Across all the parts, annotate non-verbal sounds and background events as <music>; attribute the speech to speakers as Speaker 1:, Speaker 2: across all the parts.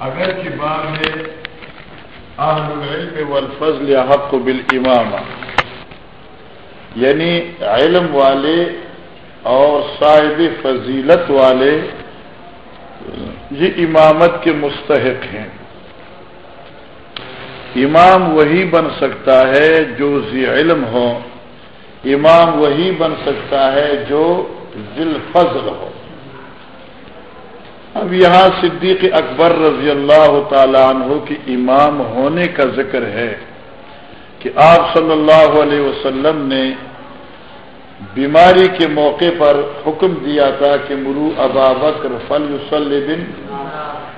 Speaker 1: اگرچہ باب ہے، اہل العلم والفضل حق بالامامہ۔ یعنی علم والے اور صاحب فضیلت والے، یہ امامت کے مستحق ہیں۔ امام وہی بن سکتا ہے جو ذی علم ہو۔ امام وہی بن سکتا ہے جو ذل فضل ہو۔ اب یہاں صدیق اکبر رضی اللہ تعالیٰ عنہ کی امام ہونے کا ذکر ہے کہ آپ صلی اللہ علیہ وسلم نے بیماری کے موقع پر حکم دیا تھا کہ مرو ابا بکر فل بن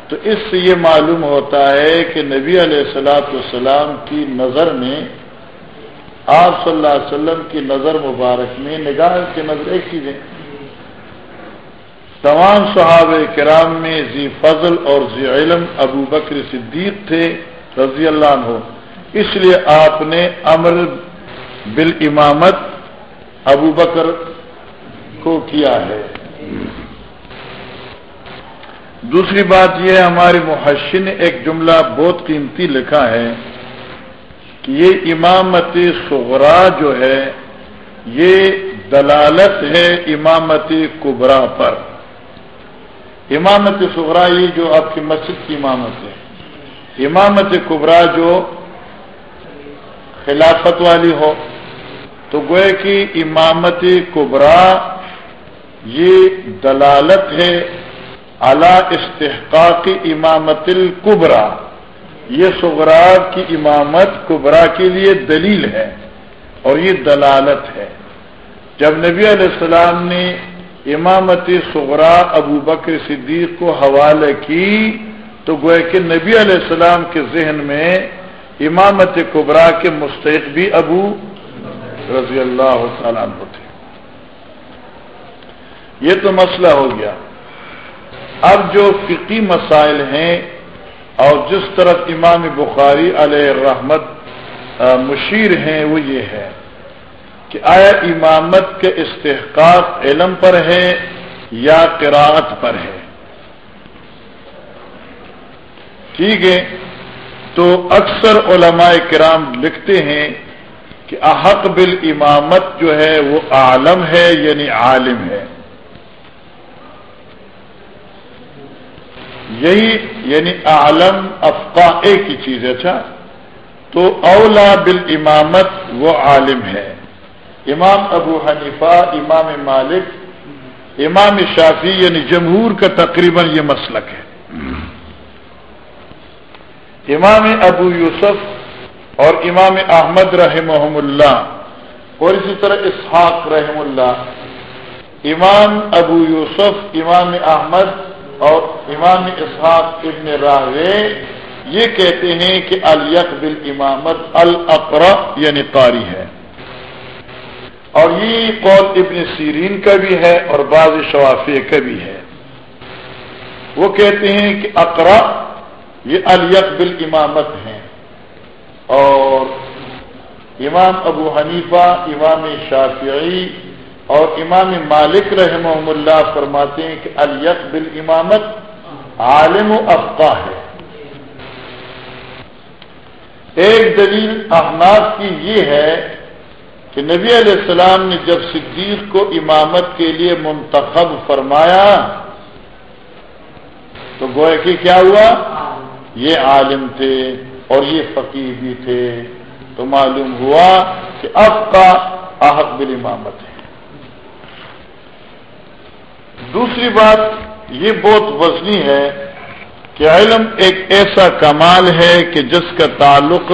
Speaker 1: تو اس سے یہ معلوم ہوتا ہے کہ نبی علیہ السلاۃ والسلام کی نظر میں آپ صلی اللہ علیہ وسلم کی نظر مبارک میں نگاہ کی نظر ایک چیزیں تمام صحاب کرام میں ذی فضل اور ذی علم ابو بکر صدیق تھے رضی اللہ عنہ۔ اس لیے آپ نے امر بال امامت ابو بکر کو کیا ہے۔ دوسری بات یہ ہمارے محشن نے ایک جملہ بہت قیمتی لکھا ہے کہ یہ امامت سغرا جو ہے، یہ دلالت ہے امامت کبرا پر۔ امامت سغرا یہ جو آپ کی مسجد کی امامت ہے۔ امامت کبرا جو خلافت والی ہو۔ تو گوئے کی امامت کبرا یہ دلالت ہے اعلی استحقاق امامت القبرا یہ سغرا کی امامت کبرا کے لیے دلیل ہے اور یہ دلالت ہے۔ جب نبی علیہ السلام نے امامت سغرا ابو بکر صدیق کو حوالے کی تو گوئے کہ نبی علیہ السلام کے ذہن میں امامت کبرا کے مستحق بھی ابو رضی اللہ تعالیٰ عنہ تھے۔ یہ تو مسئلہ ہو گیا۔ اب جو فقی مسائل ہیں اور جس طرف امام بخاری علیہ رحمت مشیر ہیں، وہ یہ ہے۔ کہ آیا امامت کے استحقاق علم پر ہے یا قراعت پر ہے؟ ٹھیک ہے۔ تو اکثر علماء کرام لکھتے ہیں کہ احق بل امامت جو ہے وہ عالم ہے یعنی عالم ہے۔ یہی یعنی عالم افقا ایک ہی چیز ہے اچھا۔ تو اولا بل امامت وہ عالم ہے۔ امام ابو حنیفہ، امام مالک، امام شافی یعنی جمہور کا تقریباً یہ مسلک ہے۔ امام ابو یوسف اور امام احمد رحمہ اللہ اور اسی طرح اسحاق رحم اللہ۔ امام ابو یوسف، امام احمد اور امام اسحاق ابن راہوے یہ کہتے ہیں کہ الیق بل امامت القرا یعنی قاری ہے۔ اور یہ قول ابن سیرین کا بھی ہے اور بعض شوافی کا بھی ہے۔ وہ کہتے ہیں کہ اقرا یہ الیق بل امامت ہیں۔ اور امام ابو حنیفہ، امام شافعی اور امام مالک رحمہ اللہ فرماتے ہیں کہ الیق بل امامت عالم و افقا ہے۔ ایک دلیل احناف کی یہ ہے کہ نبی علیہ السلام نے جب صدیق کو امامت کے لیے منتخب فرمایا تو گوئے کہ کیا ہوا؟ یہ عالم تھے اور یہ فقیر بھی تھے۔ تو معلوم ہوا کہ اب کا احق بل امامت ہے۔ دوسری بات یہ بہت وزنی ہے کہ علم ایک ایسا کمال ہے کہ جس کا تعلق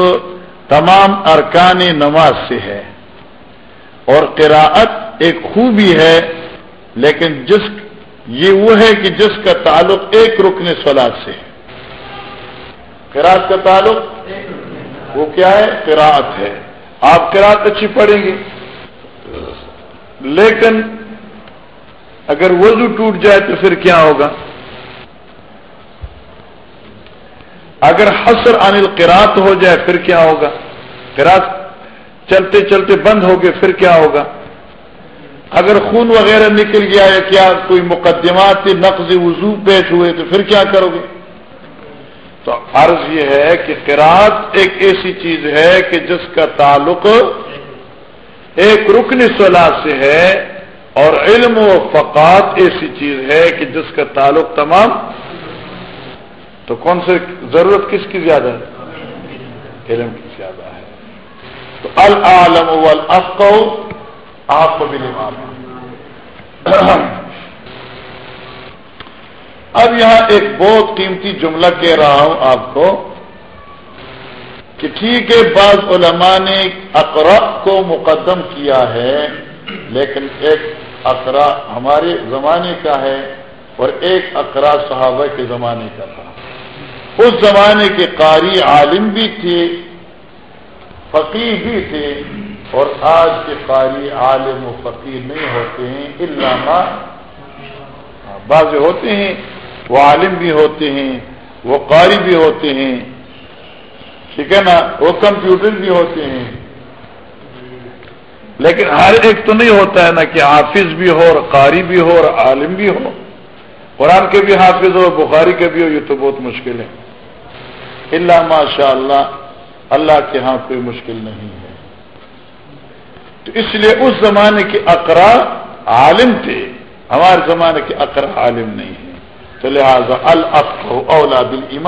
Speaker 1: تمام ارکان نماز سے ہے۔ اور قراءت ایک خوبی ہے، لیکن جس، یہ وہ ہے کہ جس کا تعلق ایک رکن سلاد سے ہے۔ قراءت کا تعلق وہ کیا ہے؟ قراءت ہے۔ آپ قراءت اچھی پڑھیں گے۔ لیکن اگر وضو ٹوٹ جائے تو پھر کیا ہوگا؟ اگر حسر عن القرات ہو جائے پھر کیا ہوگا؟ قرات چلتے چلتے بند ہو گئے پھر کیا ہوگا؟ اگر خون وغیرہ نکل گیا یا کیا کوئی مقدمات نقض وضو پیش ہوئے تو پھر کیا کرو گے؟ تو عرض یہ ہے کہ قرآد ایک ایسی چیز ہے کہ جس کا تعلق ایک رکن صلاح سے ہے اور علم و فقات ایسی چیز ہے کہ جس کا تعلق تمام تو کون سے ضرورت کس کی زیادہ ہے؟ علم کی۔ تو العالم والافقو، آپ کو بھی نہیں اب یہاں ایک بہت قیمتی جملہ کہہ رہا ہوں آپ کو کہ ٹھیک ہے، بعض علماء نے اقرا کو مقدم کیا ہے، لیکن ایک اقرا ہمارے زمانے کا ہے اور ایک اقرا صحابہ کے زمانے کا تھا۔ اس زمانے کے قاری عالم بھی تھے فقیر بھی تھے اور آج کے قاری عالم و فقیر نہیں ہوتے ہیں علامہ بعض ہوتے ہیں، وہ عالم بھی ہوتے ہیں، وہ قاری بھی ہوتے ہیں۔ ٹھیک ہے نا؟ وہ کمپیوٹر بھی ہوتے ہیں۔ لیکن ہر ایک تو نہیں ہوتا ہے نا کہ حافظ بھی ہو اور قاری بھی ہو اور عالم بھی ہو۔ قرآن کے بھی حافظ ہو، بخاری کے بھی ہو، یہ تو بہت مشکل ہے۔ اللہ ماشاء اللہ اللہ کے ہاں کوئی مشکل نہیں ہے۔ تو اس لیے اس زمانے کے اقرا عالم تھے۔ ہمارے زمانے کے اقرا عالم نہیں ہے تو لہٰذا الف اولا بل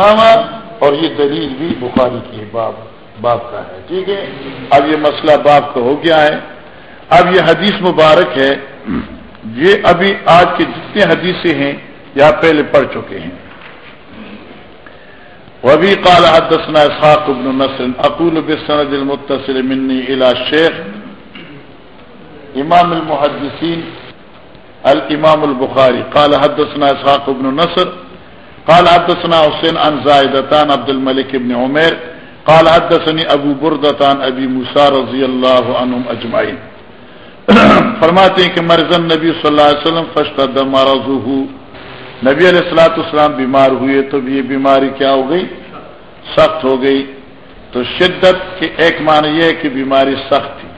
Speaker 1: اور یہ دلیل بھی بخاری کی ہے باپ باپ کا ہے۔ ٹھیک ہے؟ اب یہ مسئلہ باپ کا ہو گیا ہے۔ اب یہ حدیث مبارک ہے۔ یہ ابھی آج کے جتنے حدیثیں ہیں، یا پہلے پڑھ چکے ہیں۔ وبی قال حدثنا اسحاق بن نصر اقول بسند المتصل مني الى شیخ امام المحدثین الامام البخاری قال حدثنا اسحاق بن نصر، قال حدثنا حسین عن زائدتان عبد الملك بن عمر قال حدثني ابو بردتان ابي موسى رضی اللہ عنهم اجمعین <clears throat> فرماتے ہیں کہ مرزن نبی صلی اللہ علیہ وسلم فشتد مرضه نبی علیہ السلاۃ السلام بیمار ہوئے تو یہ بیماری کیا ہو گئی؟ سخت ہو گئی۔ تو شدت کے ایک معنی یہ ہے کہ بیماری سخت تھی۔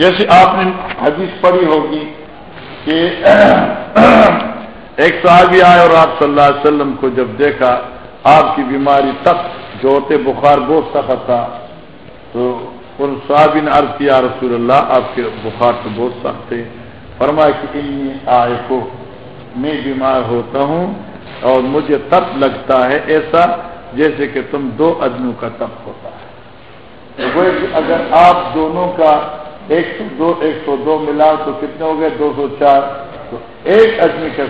Speaker 1: جیسے آپ نے حدیث پڑھی ہوگی کہ ایک صحابی آئے اور آپ صلی اللہ علیہ وسلم کو جب دیکھا، آپ کی بیماری تک جو ہوتے بخار بہت سخت تھا، تو ان صحابی نے عرض کیا رسول اللہ، آپ کے بخار تو بہت سخت تھے۔ فرمایا کہ آئے کو میں بیمار ہوتا ہوں اور مجھے تپ لگتا ہے ایسا جیسے کہ تم دو آدمیوں کا تپ ہوتا ہے۔ اگر آپ دونوں کا ایک سو دو ایک سو دو ملا تو کتنے ہو گئے؟ دو سو چار۔ تو ایک آدمی کا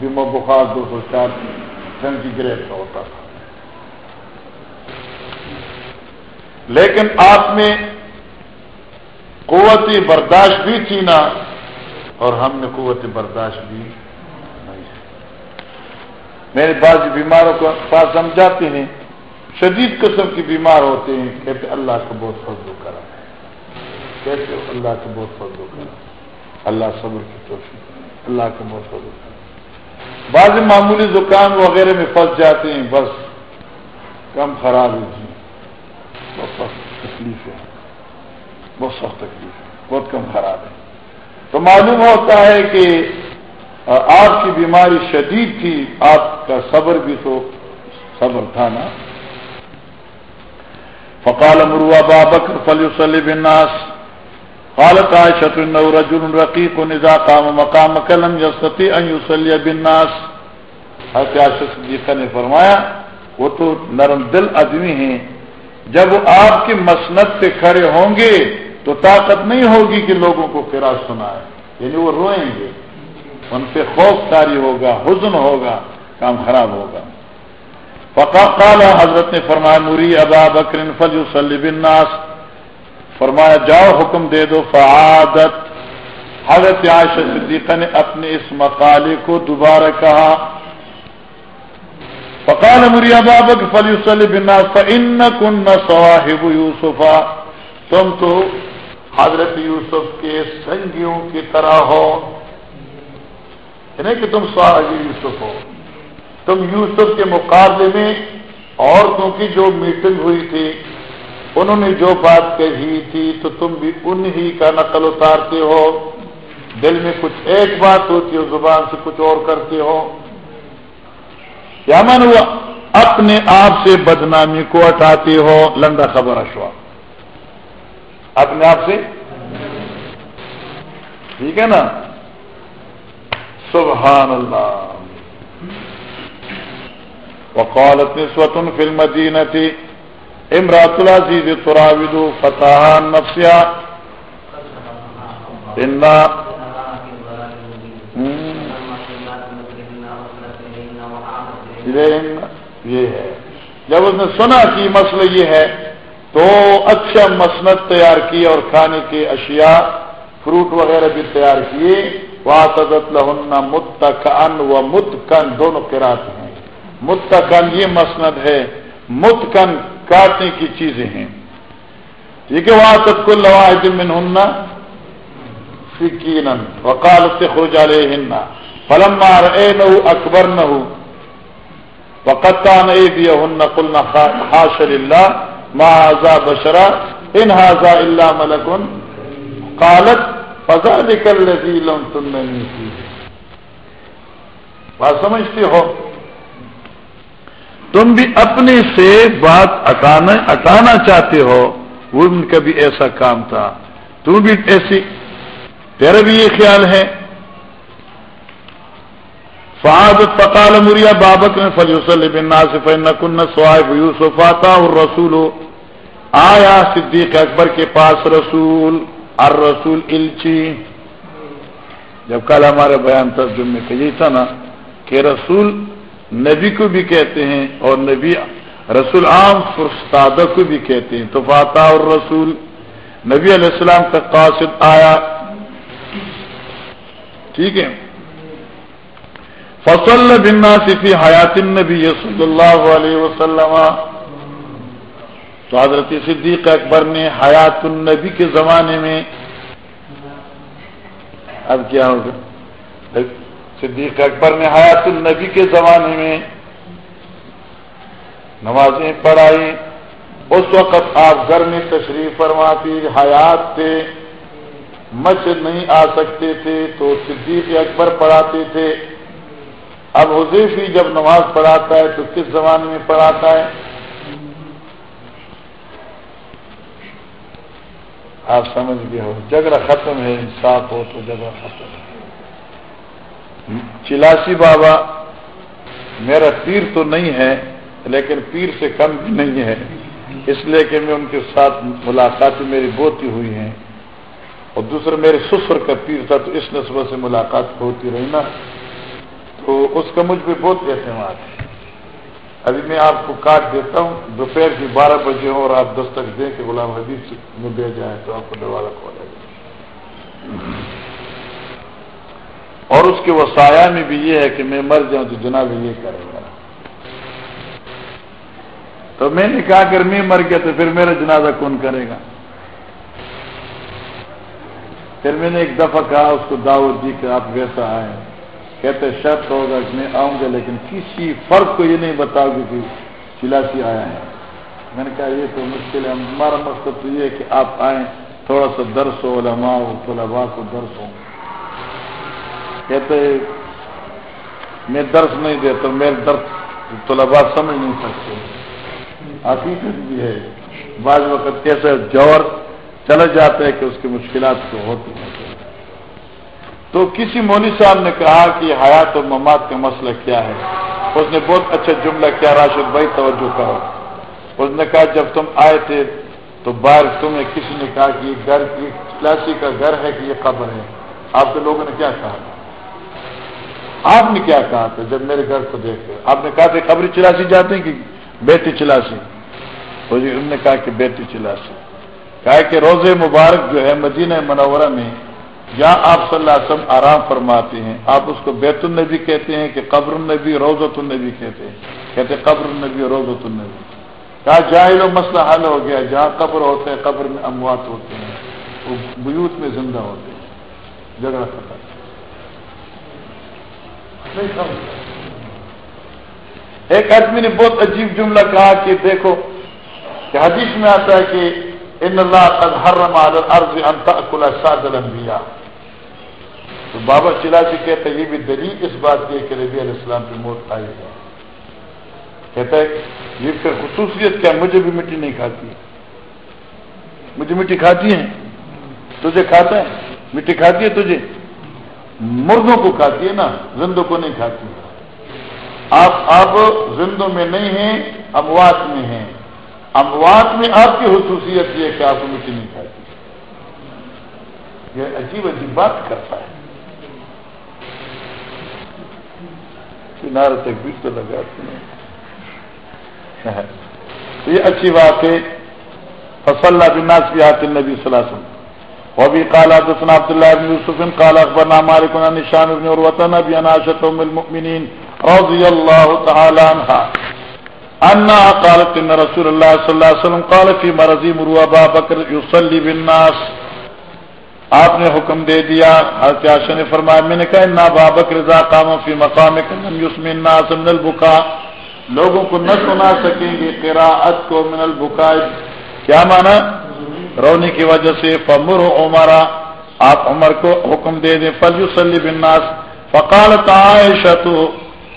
Speaker 1: بیمہ بخار دو سو چار سینٹی کا ہوتا تھا۔ لیکن آپ میں قوت برداشت بھی تھی نا اور ہم نے قوت برداشت بھی میرے بعض بیماروں کو پاس سمجھاتے ہیں، شدید قسم کی بیمار ہوتے ہیں، کہتے اللہ کا بہت فضل کرا کہتے اللہ کا بہت فضل کرا اللہ صبر کی توفیق۔ اللہ کا بہت فضل کرا بعض معمولی دکان وغیرہ میں پھنس جاتے ہیں، بس کم خراب ہے۔ جی بہت سخت تکلیف ہے۔ بہت سخت تکلیف ہے۔ بہت کم خراب ہے۔ تو معلوم ہوتا ہے کہ آپ کی بیماری شدید تھی، آپ کا صبر بھی تو صبر تھا نا۔ فقال مروا بابک فلی بناس قالت عائشة انه رجل رقيق اذا قام مقامك لم يستطيع ان يصلي بالناس۔ حضرت عائشہ صدیقہ نے فرمایا، وہ تو نرم دل آدمی ہیں۔ جب آپ کی مسنت پہ کھڑے ہوں گے تو طاقت نہیں ہوگی کہ لوگوں کو قرآن سنائے۔ یعنی وہ روئیں گے۔ ان پہ خوف تاری ہوگا، حزن ہوگا، کام خراب ہوگا۔ فقا کالا حضرت نے فرمایا موری ابا بکر فل الناس فرمایا، جاؤ حکم دے دو، فعادت۔ حضرت عائشہ صدیقہ نے اپنے اس مقالے کو دوبارہ کہا۔ فقال مری ابا بکر فل الناس فن کن صواحب یوسفا۔ تم تو حضرت یوسف کے سنگیوں کی طرح ہو۔ نہیں کہ تم سواجی یوسف ہو۔ تم یوسف کے مقابلے میں عورتوں کی جو میٹنگ ہوئی تھی، انہوں نے جو بات کہی تھی، تو تم بھی انہی کا نقل اتارتے ہو۔ دل میں کچھ ایک بات ہوتی ہے، زبان سے کچھ اور کرتے ہو۔ کیا من ہوا، اپنے آپ سے بدنامی کو ہٹاتے ہو۔ لنڈا خبر اشوا۔ اپنے آپ سے؟ ٹھیک ہے نا؟ سبحان اللہ وقالت نسوة في المدينة امرأة العزيز تراود فتاها نفسها۔ إنا یہ ہے۔ جب اس نے سنا کہ مسئلہ یہ ہے، تو اچھا مسنت تیار کی اور کھانے کے اشیاء، فروٹ وغیرہ بھی تیار کیے۔ واسط لہن متکن و متکن دونوں کراتے ہیں۔ متکن یہ مسند ہے، متکن کاٹنے کی چیزیں ہیں۔ ٹھیک ہے واسط کو لواحد من ہننا فکین وکالت خرج علیہ فلم اے نہ اکبر نہ ہو وقتا نہیں بھی ہن کل حاشر اللہ ما بشرا ان حاضا اللہ ملکن قالت فضا نکل رہی تم نہیں کی بات سمجھتے ہو؟ تم بھی اپنے سے بات اٹانا چاہتے ہو، وہ ان کا بھی ایسا کام تھا۔ تم بھی ایسی، تیرا بھی یہ خیال ہے؟ فعاد فقال مریا بابک نے فلیوسل بن ناصف نکن صاحب یوسف آتا اور رسول آیا صدیق اکبر کے پاس رسول۔ ار رسول الچی جب کل ہمارے بیان ترجمے کا یہی تھا نا کہ رسول نبی کو بھی کہتے ہیں اور نبی رسول عام فرستادہ کو بھی کہتے ہیں. تو فاتح اور رسول نبی علیہ السلام کا قاصد آیا. ٹھیک ہے؟ فصل بننا صفی حیات النبی صلی اللہ علیہ وسلم. تو حضرت صدیق اکبر نے حیات النبی کے زمانے میں اب کیا ہوگا؟ صدیق اکبر نے حیات النبی کے زمانے میں نمازیں پڑھائی، اس وقت آپ گھر میں تشریف فرماتی، حیات تھے مسجد نہیں آ سکتے تھے، تو صدیق اکبر پڑھاتے تھے۔ اب حضیفی جب نماز پڑھاتا ہے تو کس زمانے میں پڑھاتا ہے؟ آپ سمجھ گئے ہو۔ جگڑا ختم ہے، انصاف ہو تو جگہ ختم ہے۔ چلاسی بابا، میرا پیر تو نہیں ہے، لیکن پیر سے کم بھی نہیں ہے۔ اس لیے کہ میں ان کے ساتھ ملاقات میری بہت ہی ہوئی ہیں۔ اور دوسرا میرے سسر کا پیر تھا تو اس نسبت سے ملاقات ہوتی رہی نا۔ تو اس کا مجھ پہ بہت اعتماد ہے۔ ابھی میں آپ کو کاٹ دیتا ہوں، دوپہر کی بارہ بجے ہوں اور آپ دستک دیں کہ غلام حبیب میں دے جائیں تو آپ کو دوبارہ کھولے گا اور اس کے وسایا میں بھی یہ ہے کہ میں مر جاؤں تو جناب یہ کرے گا۔ تو میں نے کہا اگر میں مر گیا تو پھر میرا جنازہ کون کرے گا؟ پھر میں نے ایک دفعہ کہا، اس کو دعوت دی کہ آپ ویسا آئے کہتے شرط ہوگا کہ میں آؤں گا، لیکن کسی فرق کو یہ نہیں بتاؤ گے کہ چلاسی آیا ہے۔ میں نے کہا یہ تو مشکل ہے۔ ہمارا مقصد تو یہ ہے کہ آپ آئیں، تھوڑا سا درس ہو، علماء ہو طلباء کو درس ہو کہتے میں درس نہیں دیتا میرے درد طلبا سمجھ نہیں سکتے۔ حقیقت بھی ہے، بعض وقت کیسے جوہر چلے جاتے ہیں کہ اس کی مشکلات تو ہوتی ہیں۔ تو کسی مولوی صاحب نے کہا کہ حیات و مماد کا مسئلہ کیا ہے؟ اس نے بہت اچھا جملہ کیا، راشد بھائی توجہ کرو۔ اس نے کہا جب تم آئے تھے تو باہر تمہیں کسی نے کہا کہ یہ گھر کی کلاسی کا گھر ہے کہ یہ قبر ہے۔ آپ کے لوگوں نے کیا کہا؟ آپ نے کیا کہا تھا جب میرے گھر کو دیکھ کر؟ آپ نے کہا تھا قبری چلاسی جاتے ہیں کہ بیٹی چلاسی؟ تو جی انہوں نے کہا کہ بیٹی چلاسی۔ کہا کہ روز مبارک جو ہے مدینہ منورہ میں جہاں آپ صلی اللہ علیہ وسلم آرام فرماتے ہیں، آپ اس کو بیت النبی کہتے ہیں کہ قبر النبی روزت النبی کہتے ہیں۔ کہتے قبر النبی روزت النبی۔ کہا جاہل و مسئلہ حل ہو گیا، جہاں قبر ہوتے ہیں قبر میں اموات ہوتے ہیں۔ وہ بیوت میں زندہ ہوتے ہیں۔ جگہ ختم۔ ایک آدمی نے بہت عجیب جملہ کہا کہ دیکھو، کہ حدیث میں آتا ہے کہ ان اللہ حرم عرض ساد الانبیاء۔ تو بابا چلا جی کہتے یہ بھی دلیل اس بات کی کہ نبی علیہ السلام کی موت آئی ہے۔ کہتا ہے، یہ پھر خصوصیت کیا مجھے بھی مٹی نہیں کھاتی مجھے مٹی کھاتی ہے تجھے کھاتا ہے؟ مٹی کھاتی ہے تجھے؟ مردوں کو کھاتی ہے نا، زندوں کو نہیں کھاتی۔ آپ اب زندوں میں نہیں ہیں، اموات میں ہیں۔ اموات میں آپ کی خصوصیت یہ کہ آپ کو مٹی نہیں کھاتی۔ یہ عجیب عجیب بات کرتا ہے۔ کنارے تک بھی تو لگاتے ہیں یہ اچھی بات ہے۔ فصل بناس کی آتے نبی صلی اللہ علیہ وسلم۔ وبي قال حدثنا عبد الله بن يوسف قال اخبرنا مالك عن هشام بن عروه نبي عائشه ام المؤمنين رضي الله تعالى عنها انها قالت ان رسول الله صلى الله عليه وسلم قال في مرض مروى ابا بكر يصلي بالناس۔ آپ نے حکم دے دیا، حضرت عائشہ نے فرمایا، میں نے کہا ان بابک رضا قام فی مقام لم من البكاء. لوگوں کو نہ سنا سکیں گے قراءت کو من البكاء۔ کیا معنی رونے کی وجہ سے فمر عمرا آپ عمر کو حکم دے دیں فل یوسلی بناس فقال عائشہ تو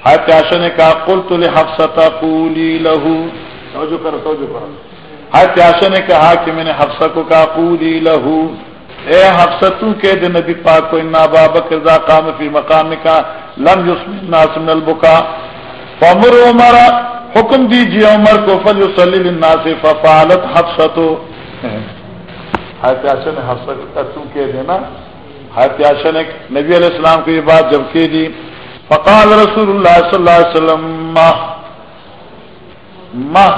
Speaker 1: حتیاشا نے کہا کل تو حفصہ پولی لہو توجہ کرو توجہ کرو۔ حتیاشا نے کہا کہ میں نے حفصہ کو کہا پولی لہو اے حفصہ، تو کہہ دے نبی پاک کو انا بابک رضا قام فی مقام کا لم یسم الناس من البکا. فمر عمر، حکم دیجیے عمر کو فل یوسلی بناس ففعلت حفصہ تو نے حسن کا تو کہہ دینا. حیاتیاشا نے نبی علیہ السلام کو یہ بات جب کہہ دی. فقال رسول اللہ صلی اللہ علیہ وسلم ماہ ماہ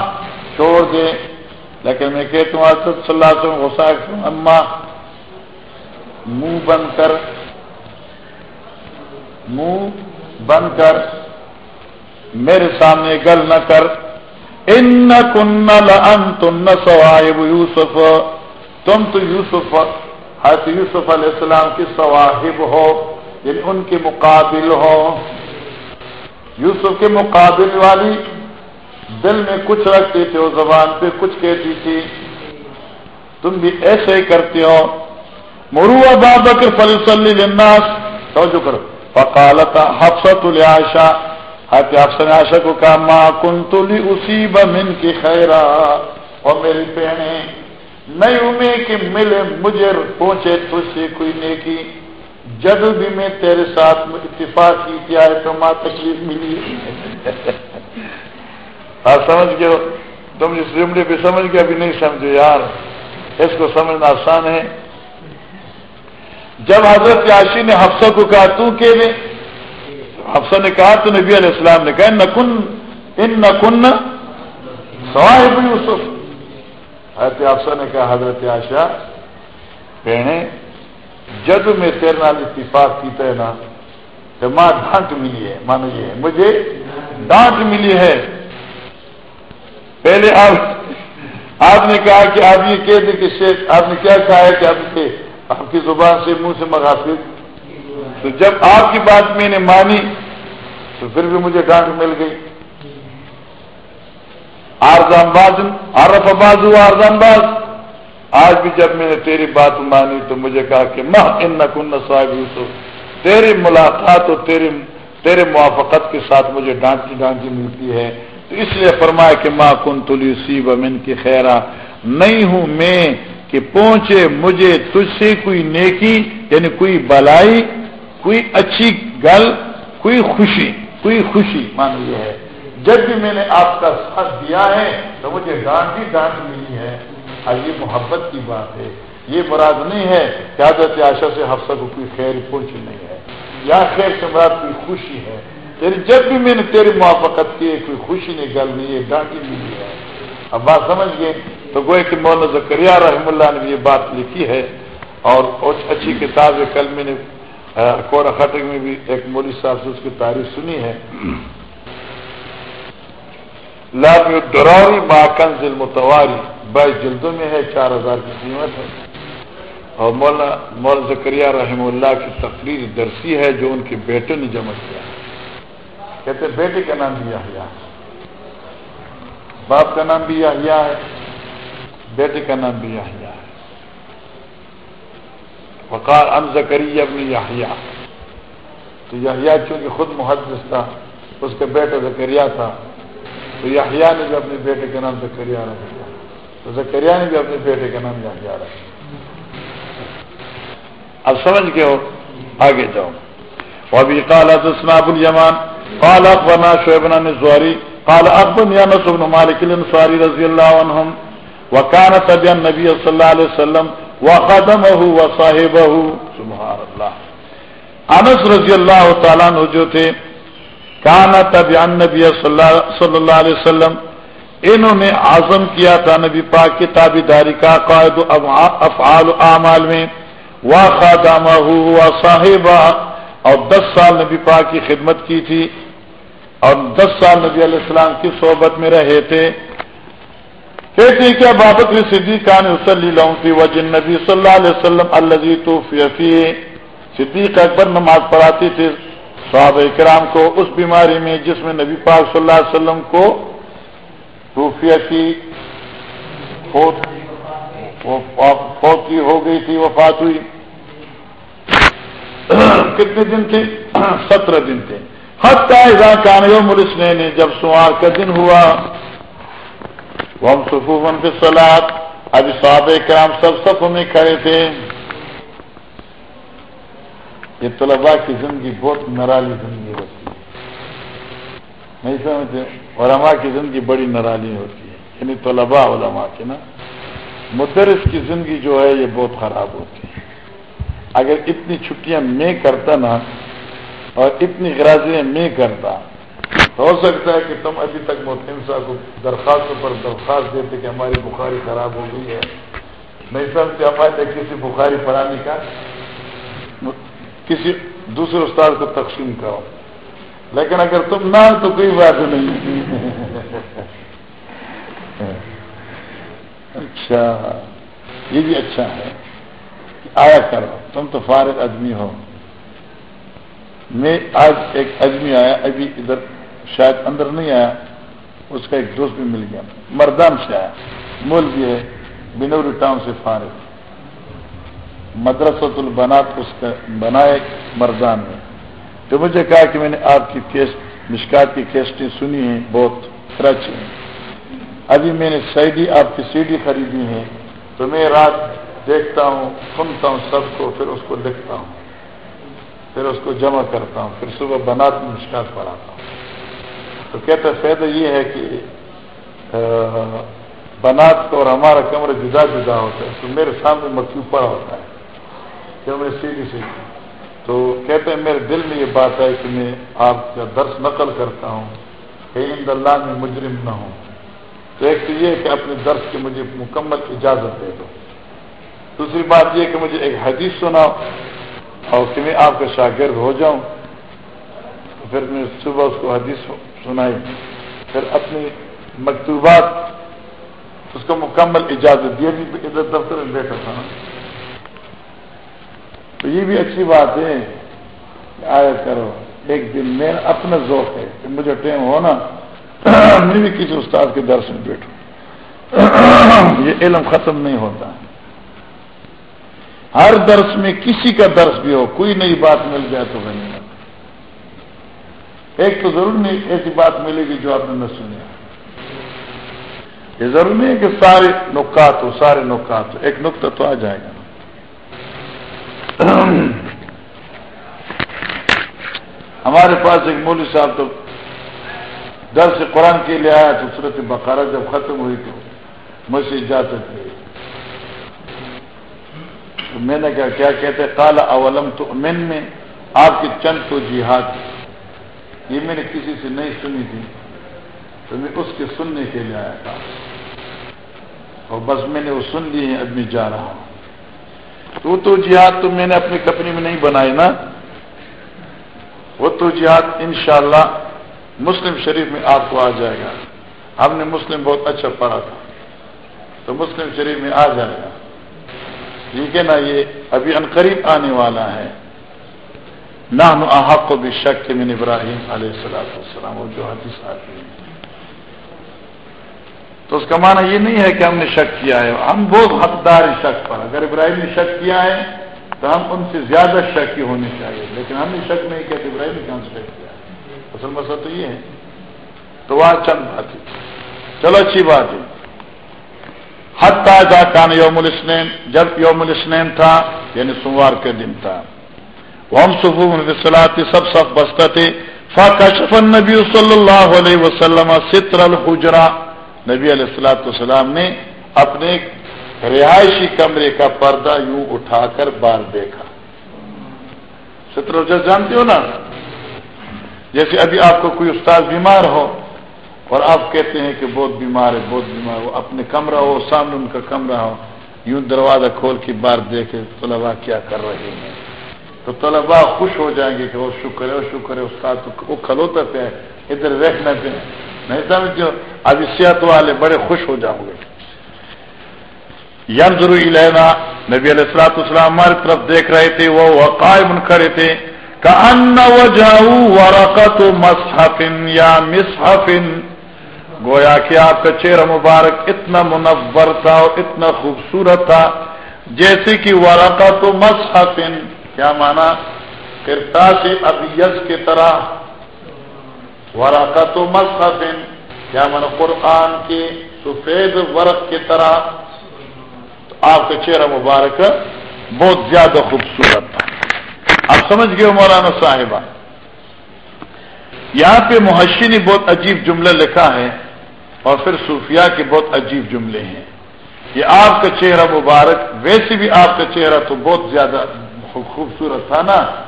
Speaker 1: چھوڑ دے. لیکن میں کہتا ہوں، حضرت صلی اللہ علیہ وسلم غصہ اما منہ بند کر، منہ بند کر، میرے سامنے گل نہ کر۔ ان کن لن سوائب یوسف۔ تم تو یوسف، حضرت یوسف علیہ السلام کی صواہب ہو یعنی ان کے مقابل ہو۔ یوسف کے مقابل والی دل میں کچھ رکھتے تھے اور زبان پہ کچھ کہتی تھی۔ تم بھی ایسے ہی کرتے ہو۔ مرو باب کے فل سلی لناس توجہ کرو. فقالت حفصت العاشا حضرت حفص نے عاشا کو کہا ماں کن تلی اسی بمن کی خیرا. اور میری بہنیں، نہیں امید کہ ملے مجھے پہنچے تجھ سے کوئی نیکی. جب بھی میں تیرے ساتھ اتفاق کی کیا ہے تو ماں تکلیف ملی. <laughs> آپ سمجھ گئے تم اس جملے پہ سمجھ گئے ابھی نہیں سمجھو یار. اس کو سمجھنا آسان ہے. جب حضرت عاشی نے حفصہ کو کہا، تو کہ حفصہ نے کہا، تو نبی علیہ السلام نے کہا نکن ان نکن صاحب یوسف. حضرت افسر نے کہا، حضرت آشا کہنے جب میں تیرے نال اتفاق کیتا ہے نا، تو ماں ڈانٹ ملی ہے۔ مانو یہ مجھے ڈانٹ ملی ہے۔ پہلے آپ آپ نے کہا کہ آپ یہ کہہ دیں کہ شیخ، آپ نے کیا کہا ہے کہ آپ کے آپ کی زبان سے منہ سے مغافل۔ تو جب آپ کی بات میں نے مانی، تو پھر بھی مجھے ڈانٹ مل گئی۔ آرزان باز، عرف باز ہوا آرزان باز۔ آج بھی جب میں نے تیری بات مانی، تو مجھے کہا کہ ماں ان کن صاحب یوسف، تیری ملاقات اور تیری تیرے موافقت کے ساتھ مجھے ڈانٹی ڈانٹی ملتی ہے۔ تو اس لیے فرمایا کہ ماں کن تلی سی بمن کی خیرا نہیں ہوں میں کہ پہنچے مجھے تجھ سے کوئی نیکی یعنی کوئی بلائی، کوئی اچھی گل، کوئی خوشی کوئی خوشی مان یہ ہے۔ جب بھی میں نے آپ کا ساتھ دیا ہے تو مجھے ڈانٹ ہی ڈانٹ ملی ہے۔ اور یہ محبت کی بات ہے۔ یہ مراد نہیں ہے کہ حضرت آشا سے حفصہ کو کوئی خیر پہنچی نہیں ہے۔ یا خیر سے مراد کوئی خوشی ہے۔ تیری جب بھی میں نے تیری موافقت کی، کوئی خوشی نہیں، گل نہیں ہے ڈانٹی ملی ہے۔ اب بات سمجھ گئے؟ تو گوئے کہ مولانا زکریہ رحم اللہ نے یہ بات لکھی ہے اور اچھی کتاب ہے کل میں نے کورا خطر میں بھی ایک مولوی صاحب سے اس کی تعریف سنی ہے۔ لاب دراری ماکن ذل متواری بائیس جلدوں میں ہے، چار ہزار کی قیمت ہے۔ اور مولانا مول زکریہ رحم اللہ کی تقریر درسی ہے جو ان کے بیٹے نے جمع کیا۔ کہتے بیٹے کا نام بھی یحییٰ باپ کا نام بھی یحییٰ ہے۔ بیٹے کا نام بھی یحییٰ ہے۔ وقار ان زکریہ ابن یحییٰ۔ تو یحییٰ چونکہ خود محدث تھا، اس کے بیٹے زکریہ تھا۔ تو یحییٰ نے بھی اپنے بیٹے کا نام زکریا رکھ دیا تو زکریا نے بھی اپنے بیٹے کا نام یحییٰ رکھ اب سمجھ کے ہو؟ آگے جاؤ۔ ابھی قال اسناب اليمان قال، اخبرنا شعبنا نزواری قال اخبرنا یا نصر بن مالک الانصاری رضی اللہ عنہم وکان تبع النبی صلی اللہ علیہ وسلم وخدمه وصاحبه سبحان اللہ انس رضی اللہ تعالیٰ عنہ جو تھے، کانا تبع النبی صلی اللہ علیہ وسلم، انہوں نے عزم کیا تھا نبی پاک کی تابی داری کا، قائد افعال اعمال میں وا خادامہ صاحبہ اور دس سال نبی پاک کی خدمت کی تھی۔ اور دس سال نبی علیہ السلام کی صحبت میں رہے تھے۔ کہتی کیا بابت صدیق خان وسلی لوں تھی نبی صلی اللہ علیہ وسلم الزی تو صدیق اکبر نماز پڑھاتی تھی صحابہ کرام کو، اس بیماری میں جس میں نبی پاک صلی اللہ علیہ وسلم کو روفیہ کی فوت کی ہو گئی تھی، وفات ہوئی۔ <clears throat> کتنے دن تھے؟ <clears throat> سترہ دن تھے۔ حد کا کامیاب ملس نے جب سوار کا دن ہوا۔ وہ ہم سفوفن کے سلاد ابھی صحابہ کرام سب سب میں کھڑے تھے. یہ طلباء کی زندگی بہت نرالی زندگی ہوتی ہے. نہیں سمجھتے؟ علماء کی زندگی بڑی نرالی ہوتی ہے. یعنی طلباء علماء کی نا. مدرس کی زندگی جو ہے یہ بہت خراب ہوتی ہے. اگر اتنی چھٹیاں میں کرتا نا اور اتنی غرازیاں میں کرتا ہو سکتا ہے کہ تم ابھی تک محتم صاحب کو درخواستوں پر درخواست دیتے کہ ہماری بخاری خراب ہو گئی ہے۔ نہیں سمجھتے ہمارے کسی بخاری پڑھانے کا؟ کسی دوسرے استاد کو تقسیم کرو لیکن اگر تم نہ تو کوئی بات نہیں۔ اچھا یہ بھی اچھا ہے۔ آیا کرو، تم تو فارغ آدمی ہو۔ میں آج ایک آدمی آیا، ابھی ادھر شاید اندر نہیں آیا، اس کا ایک دوست بھی مل گیا۔ مردان سے آیا۔ مول بھی ہے بنوری ٹاؤن سے فارغ۔ مدرسۃ البنات اس کا بنائے مردان میں۔ تو مجھے کہا کہ میں نے آپ کی کیس، مشکات کی کیسٹیں سنی ہیں، بہت خرچ ہیں ابھی میں نے سی ڈی آپ کی سی ڈی خریدی ہے تو میں رات دیکھتا ہوں، سنتا ہوں سب کو، پھر اس کو لکھتا ہوں۔ پھر اس کو جمع کرتا ہوں۔ پھر صبح بنات میں مشکات پڑھاتا ہوں۔ تو کہتا فائدہ یہ ہے کہ بنات کو اور ہمارا کمرہ جدا جدا ہوتا ہے، تو میرے سامنے مکیو پڑا ہوتا ہے کہ میں سیدھی سیکھی تو کہتے ہیں میرے دل میں یہ بات ہے کہ میں آپ کا درس نقل کرتا ہوں، کہ ان اللہ میں مجرم نہ ہوں۔ تو ایک تو یہ کہ اپنے درس کی مجھے مکمل اجازت دے دو۔ دوسری بات یہ کہ مجھے ایک حدیث سناؤ اور کہ میں آپ کا شاگرد ہو جاؤں۔ تو پھر میں صبح اس کو حدیث سنائی پھر اپنی مکتوبات، اس کو مکمل اجازت دی ادھر دفتر میں بیٹھا تھا۔ تو یہ بھی اچھی بات ہے۔ آیا کرو۔ ایک دن میں اپنا ذوق ہے کہ مجھے ٹائم ہو نا، میں بھی کسی استاد کے درس میں بیٹھوں۔ یہ علم ختم نہیں ہوتا۔ ہر درس میں کسی کا درس بھی ہو، کوئی نئی بات مل جائے تو نہیں ایک تو ضرور نہیں ایسی بات ملے گی جو آپ نے نہ سنی۔ یہ ضرور نہیں ہے کہ سارے نکات ہو سارے نکات ہو۔ ایک نقطہ تو آ جائے گا۔ ہمارے پاس ایک مولوی صاحب تو در سے قرآن کے لیے آیا تو صورت بقارہ جب ختم ہوئی تو مجھ سے اجازت دی تو میں نے کہا، کیا کہتے کالا اولم تو من میں آپ کی چند تو جہاد۔ یہ میں نے کسی سے نہیں سنی تھی، تو میں اس کے سننے کے لیے آیا تھا۔ اور بس میں نے وہ سن لی ہے، اب میں جا رہا ہوں۔ تو تو جہاد تو میں نے اپنی کپنی میں نہیں بنائی نا۔ وہ تو جہاد انشاءاللہ مسلم شریف میں آپ کو آ جائے گا۔ ہم نے مسلم بہت اچھا پڑھا تھا۔ تو مسلم شریف میں آ جائے گا۔ ٹھیک ہے نا، یہ ابھی انقریب آنے والا ہے۔ نہ احق کو بھی شک من ابراہیم علیہ السلام السلام وہ جو حدیث آتی ہے۔ تو اس کا معنی یہ نہیں ہے کہ ہم نے شک کیا ہے۔ ہم بہت حقدار ہیں شک پر اگر ابراہیم نے شک کیا ہے، تو ہم ان سے زیادہ شک کی ہونی چاہیے۔ لیکن ہم نے شک نہیں کیا کہ ابراہیم نے کہاں سے شک کیا اصل مسئلہ تو یہ ہے۔ تو وہاں چند باتیں۔ چلو اچھی بات ہے۔ حد تازہ کان یوم الاسنین، جب یوم الاسنین تھا یعنی سوموار کے دن تھا۔ ہم صفوف سب سب بستا تھے فاکشف نبی صلی اللہ علیہ وسلم ستر الحجرا نبی علیہ السلاۃ والسلام نے اپنے رہائشی کمرے کا پردہ یوں اٹھا کر باہر دیکھا۔ ستر الحجر جانتے ہو نا؟ جیسے ابھی آپ کو کوئی استاد بیمار ہو اور آپ کہتے ہیں کہ بہت بیمار ہے، بہت بیمار ہو اپنے کمرہ ہو، سامنے ان کا کمرہ ہو، یوں دروازہ کھول کے باہر دیکھے طلبا کیا کر رہے ہیں؟ تو طلبا خوش ہو جائیں گے کہ وہ شکر ہے، وہ شکر ہے، استاد وہ کھلوتا پہ ادھر رکھنا پہ نہیں سمجھو ابھی صحت والے بڑے خوش ہو جاؤ گے۔ یم ضروری لینا نبی علیہ السلاط اسلام ہماری طرف دیکھ رہے تھے، وہ قائم کھڑے تھے۔ کہ ان وجاؤ ورقت مصحفن یا مصحفن گویا کہ آپ کا چہرہ مبارک اتنا منور تھا اور اتنا خوبصورت تھا، جیسے کہ ورقت مصحفن کیا مانا؟ کرتا سے ابیز کی طرح ورقت مصحفن کیا مانا؟ قرآن کے سفید ورق کی طرح۔ آپ کا چہرہ مبارک بہت زیادہ خوبصورت تھا۔ آپ سمجھ گئے مولانا صاحبہ؟ یہاں پہ محشی نے بہت عجیب جملہ لکھا ہے اور پھر صوفیہ کے بہت عجیب جملے ہیں۔ یہ آپ کا چہرہ مبارک، ویسے بھی آپ کا چہرہ تو بہت زیادہ خوبصورت تھا نا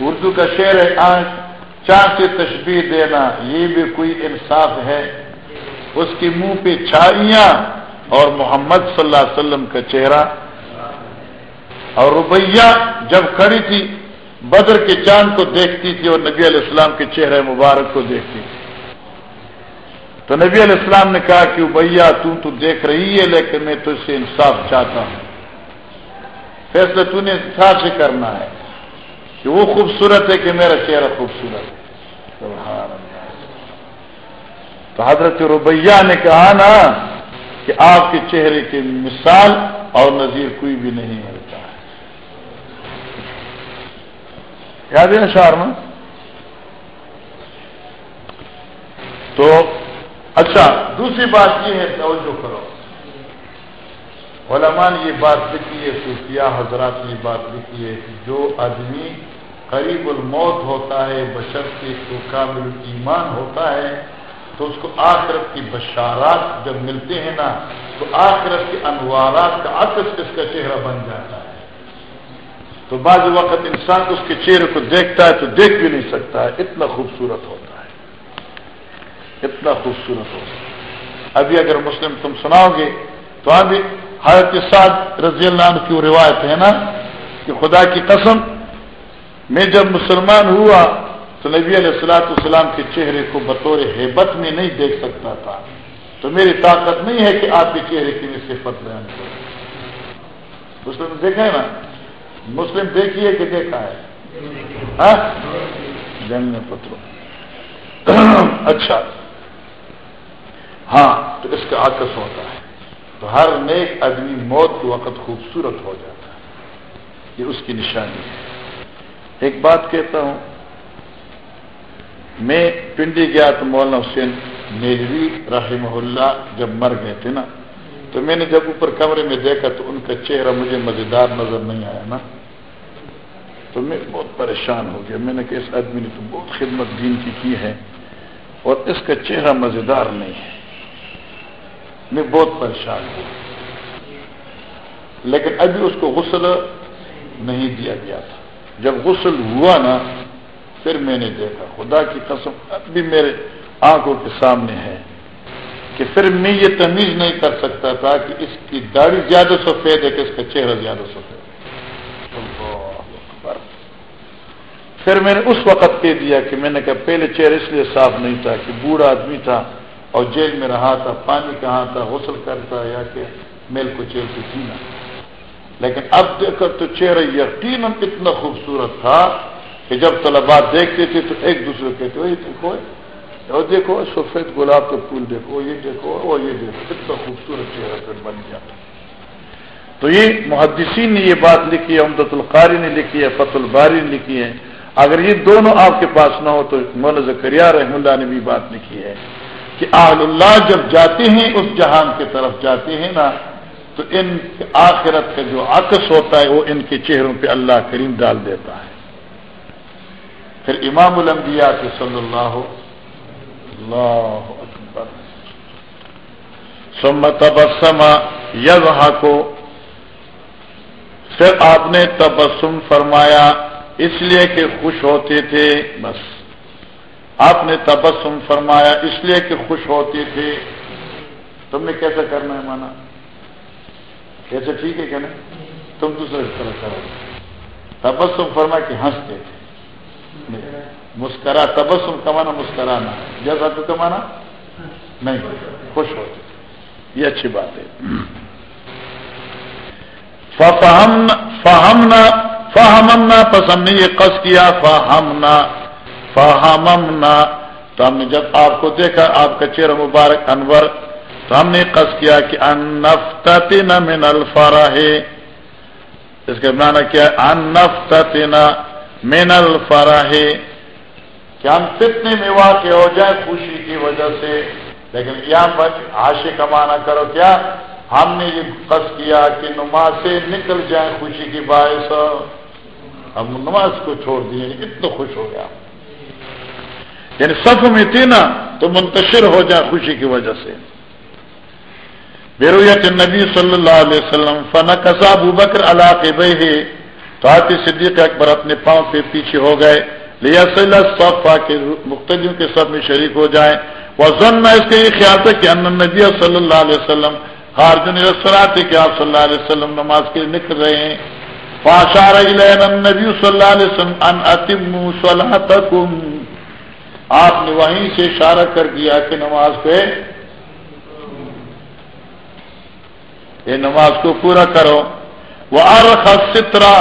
Speaker 1: اردو کا شعر ہے آنکھ چاند سے تشبیح دینا، یہ بھی کوئی انصاف ہے۔ اس کے منہ پہ چھائیاں اور محمد صلی اللہ علیہ وسلم کا چہرہ۔ اور ربیہ جب کھڑی تھی، بدر کے چاند کو دیکھتی تھی اور نبی علیہ السلام کے چہرے مبارک کو دیکھتی تھی۔ تو نبی علیہ السلام نے کہا کہ بھیا تم تو دیکھ رہی ہے، لیکن میں تو اس سے انصاف چاہتا ہوں۔ فیصلہ تو نے انصاف سے کرنا ہے کہ وہ خوبصورت ہے کہ میرا چہرہ خوبصورت ہے۔ تو حضرت ربیہ نے کہا نا کہ آپ کے چہرے کی مثال اور نظیر کوئی بھی نہیں ملتا۔ ہے یاد ہے شار میں تو اچھا دوسری بات یہ ہے، توجہ کرو۔ علماء نے یہ بات لکھی ہے صوفیہ حضرات نے یہ بات لکھی ہے کہ جو آدمی قریب الموت ہوتا ہے، بشر سے تو کامل ایمان ہوتا ہے، تو اس کو آخرت کی بشارات جب ملتے ہیں نا، تو آخرت کے انوارات کا عکس اس کا چہرہ بن جاتا ہے۔ تو بعض وقت انسان اس کے چہرے کو دیکھتا ہے تو دیکھ بھی نہیں سکتا ہے، اتنا خوبصورت ہوتا ہے۔ اتنا خوبصورت ہوتا ہے۔ ابھی اگر مسلم تم سناؤ گے تو ابھی حضرت سعد رضی اللہ عنہ کی روایت ہے نا کہ خدا کی قسم میں جب مسلمان ہوا تو نبی علیہ السلاۃ السلام کے چہرے کو بطور ہیبت میں نہیں دیکھ سکتا تھا۔ تو میری طاقت نہیں ہے کہ آپ کے چہرے کی صفت بیان کریں مسلم دیکھا ہے نا۔ مسلم دیکھیے کہ دیکھا ہے۔ ہاں؟ جنگ میں پتھروں۔ اچھا۔ ہاں تو اس کا آکس ہوتا ہے۔ تو ہر نیک آدمی موت کے وقت خوبصورت ہو جاتا ہے۔ یہ اس کی نشانی ہے۔ ایک بات کہتا ہوں۔ میں پنڈی گیا تو مولانا حسین نیلوی رحمہ اللہ جب مر گئے تھے نا، تو میں نے جب اوپر کمرے میں دیکھا تو ان کا چہرہ مجھے مزیدار نظر نہیں آیا نا۔ تو میں بہت پریشان ہو گیا۔ میں نے کہ اس آدمی نے تو بہت خدمت دین کی کی ہے اور اس کا چہرہ مزیدار نہیں ہے۔ میں بہت پریشان ہوں۔ لیکن ابھی اس کو غسل نہیں دیا گیا تھا۔ جب غسل ہوا نا، پھر میں نے دیکھا، خدا کی قسم، اب بھی میرے آنکھوں کے سامنے ہے کہ پھر میں یہ تمیز نہیں کر سکتا تھا کہ اس کی داڑھی زیادہ سفید ہے کہ اس کا چہرہ زیادہ سفید پھر میں نے اس وقت کہہ دیا کہ میں نے کہا پہلے چہرہ اس لیے صاف نہیں تھا کہ بوڑھا آدمی تھا۔ اور جیل میں رہا تھا، پانی کہاں تھا، غسل کرتا یا کہ میل کو چیل سے سینا۔ لیکن اب دیکھو تو چہرہ یقیناً اتنا خوبصورت تھا کہ جب طلبا دیکھتے تھے تو ایک دوسرے کہتے وہ دیکھو اور دیکھو سفید گلاب کا پھول دیکھو یہ دیکھو اور یہ دیکھو۔ کتنا خوبصورت چہرہ پھر بن گیا۔ تو یہ محدثین نے یہ بات لکھی ہے امدت القاری نے لکھی ہے فت الباری نے لکھی ہے۔ اگر یہ دونوں آپ کے پاس نہ ہو تو مولا زکریہ رحم اللہ نے بھی بات لکھی ہے۔ کہ آل اللہ جب جاتے ہیں، اس جہان کی طرف جاتے ہیں نا، تو ان آخرت کا جو عکس ہوتا ہے، وہ ان کے چہروں پہ اللہ کریم ڈال دیتا ہے۔ پھر امام الانبیاء کے صلی اللہ اللہ اکبر۔ سمت تبسما یہاں کو پھر آپ نے تبسم فرمایا، اس لیے کہ خوش ہوتے تھے، بس۔ آپ نے تبسم فرمایا اس لیے کہ خوش ہوتے تھے تم نے کیسا کرنا ہے مانا؟ کیسے ٹھیک ہے کیا نہیں؟ تم دوسرے طرح کرو۔ تبسم فرما کہ ہنستے تھے۔ مسکرا، تبسم کمانا مسکرانا۔ جیسا تو کمانا نہیں، خوش ہوتے یہ اچھی بات ہے۔ فہمنا فہمنا، پسند نے یہ قص کیا، فہمنا۔ فہمنا تو ہم نے جب آپ کو دیکھا، آپ کا چہرہ مبارک انور، تو ہم نے قص کیا کہ ان من الفرح۔ اس کا معنی کیا؟ ان من الفرح۔ کہ ہم کتنے میں واقع ہو جائیں خوشی کی وجہ سے۔ لیکن یہاں پر آشے کمانا کرو کیا؟ ہم نے یہ قص کیا کہ نماز سے نکل جائیں خوشی کی باعث۔ ہم نماز کو چھوڑ دیے، اتنا خوش ہو گیا۔ یعنی سب میں تھی نا تو منتشر ہو جائے خوشی کی وجہ سے۔ بیرویت نبی صلی اللہ علیہ وسلم فن کساب بکر اللہ کے بھائی تو آتی صدیق اکبر اپنے پاؤں پہ پیچھے ہو گئے۔ لیا صفا کے مختلف کے سب میں شریک ہو جائیں۔ وہ زن میں اس کا یہ خیال تھا کہ ان نبی صلی اللہ علیہ وسلم خارجن رسرا تھے کہ آپ صلی اللہ علیہ وسلم نماز کے نکل رہے ہیں۔ فاشار نبی صلی اللہ علیہ وسلم ان اتم صلاحتکم آپ نے وہیں سے اشارہ کر دیا کہ نماز پہ یہ نماز کو پورا کرو۔ وہ ارخ سترا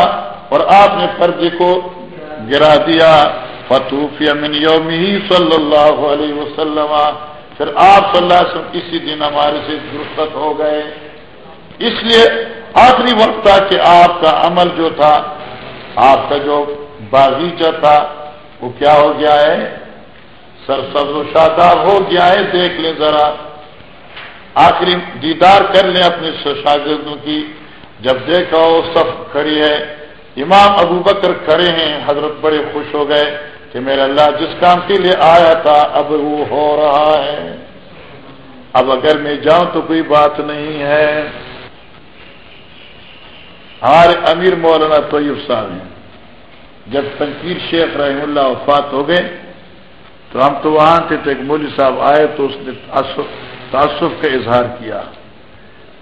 Speaker 1: اور آپ نے پردے کو گرا دیا۔ فتوف من یومی صلی اللہ علیہ وسلم۔ پھر آپ صلی اللہ علیہ وسلم کسی دن ہمارے سے درست ہو گئے۔ اس لیے آخری وقت تھا کہ آپ کا عمل جو تھا، آپ کا جو باغیچہ تھا، وہ کیا ہو گیا ہے؟ سر سبز و شاداب ہو گیا ہے، دیکھ لیں ذرا۔ آخری دیدار کر لیں اپنے شاگردوں کی۔ جب دیکھا وہ سب کھڑی ہے، امام ابو بکر کھڑے ہیں، حضرت بڑے خوش ہو گئے کہ میرا اللہ جس کام کے لیے آیا تھا، اب وہ ہو رہا ہے۔ اب اگر میں جاؤں تو کوئی بات نہیں ہے۔ ہمارے امیر مولانا طیب صاحب ہیں۔ جب تنقیر شیخ رحم اللہ وفات ہو گئے تو ہم تو وہاں تھے تو ایک مولوی صاحب آئے تو اس نے تعصف کا اظہار کیا۔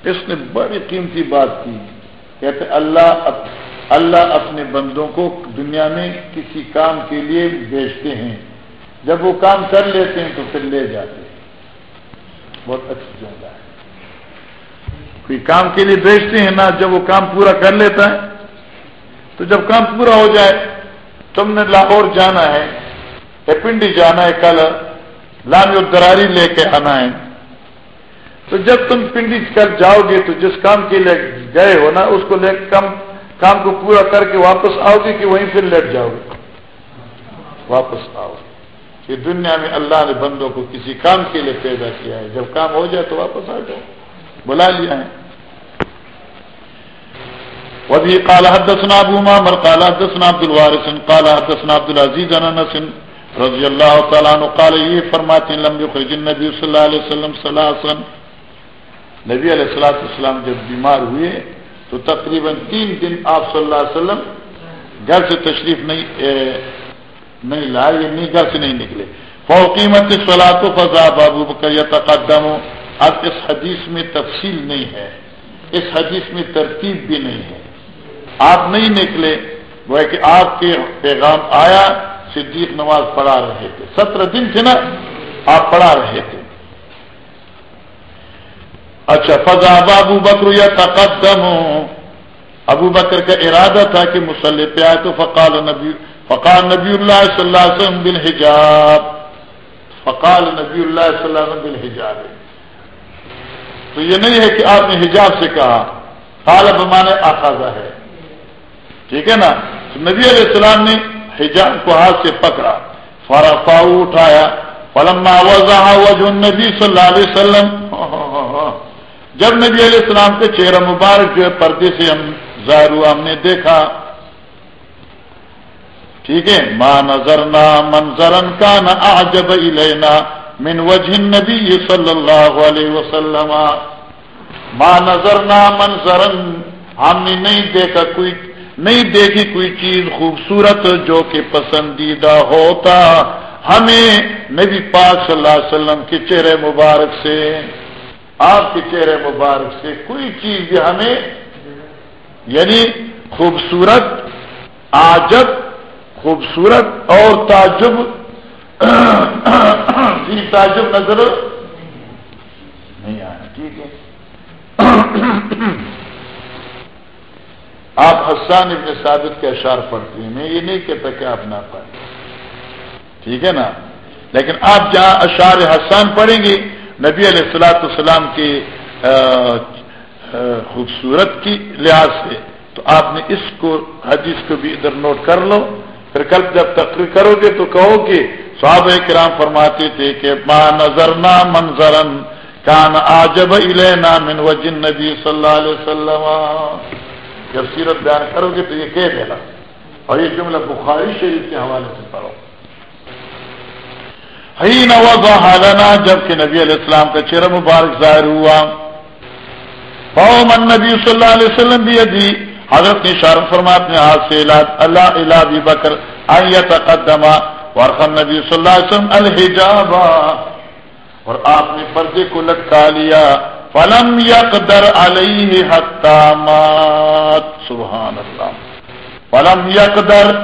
Speaker 1: اس نے بڑی قیمتی بات کی۔ کہتے اللہ اللہ اپنے بندوں کو دنیا میں کسی کام کے لیے بیچتے ہیں۔ جب وہ کام کر لیتے ہیں تو پھر لے جاتے ہیں۔ بہت اچھی جگہ ہے۔ کوئی کام کے لیے بیچتے ہیں نا، جب وہ کام پورا کر لیتا ہے، تو جب کام پورا ہو جائے، تم نے لاہور جانا ہے۔ پنڈی جانا ہے کل لام دراری لے کے آنا ہے۔ تو جب تم پنڈی کر جاؤ گے تو جس کام کے لیے گئے ہو نا، اس کو لے کم، کام کو پورا کر کے واپس آؤ گے کہ وہیں پھر لیٹ جاؤ گے؟ واپس آؤ۔ کہ دنیا میں اللہ نے بندوں کو کسی کام کے لیے پیدا کیا ہے۔ جب کام ہو جائے تو واپس آ جاؤ۔ بلا لیا ہے۔ وبھی کالا حدسنا ابو مر کالا حدسنا عبد الوارسن کالا حدسنا عبد العزیز انسن رضی اللہ تعالیٰ عنہ قال، یہ فرماتے ہیں لمبی خرجن نبی صلی اللہ علیہ وسلم صلی نبی علیہ السلاۃ السلام جب بیمار ہوئے، تو تقریباً تین دن آپ صلی اللہ علیہ وسلم گھر سے تشریف نہیں نہیں لائے یعنی نہیں، گھر سے نہیں نکلے. فوقیمت سلاط و فضا بابو بکر یا تقدم اب اس حدیث میں تفصیل نہیں ہے، اس حدیث میں ترتیب بھی نہیں ہے۔ آپ نہیں نکلے، وہ کہ آپ کے پیغام آیا صدیق نماز پڑھا رہے تھے۔ سترہ دن تھے نا، آپ پڑھا رہے تھے۔ اچھا فضا ابو بکر یا تقدم ابو بکر کا ارادہ تھا کہ مسلح پہ آئے تو فقال نبی فقال نبی اللہ صلی اللہ علیہ وسلم بالحجاب۔ فقال نبی اللہ صلی اللہ علیہ وسلم بالحجاب۔ تو یہ نہیں ہے کہ آپ نے حجاب سے کہا، قال بمانے آخاذہ ہے۔ ٹھیک ہے نا؟ نبی علیہ السلام نے حجاب کو ہاتھ سے پکڑا۔ فرفا اٹھایا۔ فلما وضع وجه النبی صلی اللہ علیہ وسلم۔ جب نبی علیہ السلام کے چہرہ مبارک جو ہے پردے سے ہم ظاہر ہوا، ہم نے دیکھا۔ ٹھیک ہے۔ ماں نظرنا منظرن کا نہ آجب الینا من وجہ نبی صلی اللہ علیہ وسلم۔ ماں نظرنا منظرن ہم نے نہیں دیکھا کوئی نہیں دیکھی کوئی چیز خوبصورت جو کہ پسندیدہ ہوتا۔ ہمیں نبی پاک صلی اللہ علیہ وسلم کے چہرے مبارک سے، آپ کے چہرے مبارک سے کوئی چیز بھی ہمیں یعنی خوبصورت آجب خوبصورت اور تعجب جی تعجب نظر نہیں آیا۔ ٹھیک ہے۔ آپ حسان ابن ثابت کے اشار پڑھتے ہیں، میں یہ نہیں کہتا کہ آپ نہ پڑھیں ٹھیک ہے نا؟ لیکن آپ جہاں اشار حسان پڑھیں گے، نبی علیہ السلاۃ السلام کی خوبصورت کی لحاظ سے تو آپ نے اس کو، حدیث کو بھی ادھر نوٹ کر لو۔ پھر کل جب تقریر کرو گے تو کہو کہ صحابہ کرام فرماتے تھے کہ، ما نظرنا منظرن کان آجب الینا من وجن نبی صلی اللہ علیہ وسلم. جب سیرت بیان کرو گے تو یہ کہہ دینا۔ اور یہ جملہ بخاری شریف کے حوالے سے پڑھو۔ ہی نواز حالانہ جبکہ نبی علیہ السلام کا چہرہ مبارک ظاہر ہوا۔ من نبی صلی اللہ علیہ وسلم بھی ادی حضرت نے شارف فرمات نے ہاتھ سے اللہ اللہ بھی بکر آئیہ تقدمہ ورخم نبی صلی اللہ علیہ وسلم الحجاب اور آپ نے پردے کو لٹکا لیا۔ فلم یقدر علیہ حتامات سبحان اللہ۔ فلم یقدر،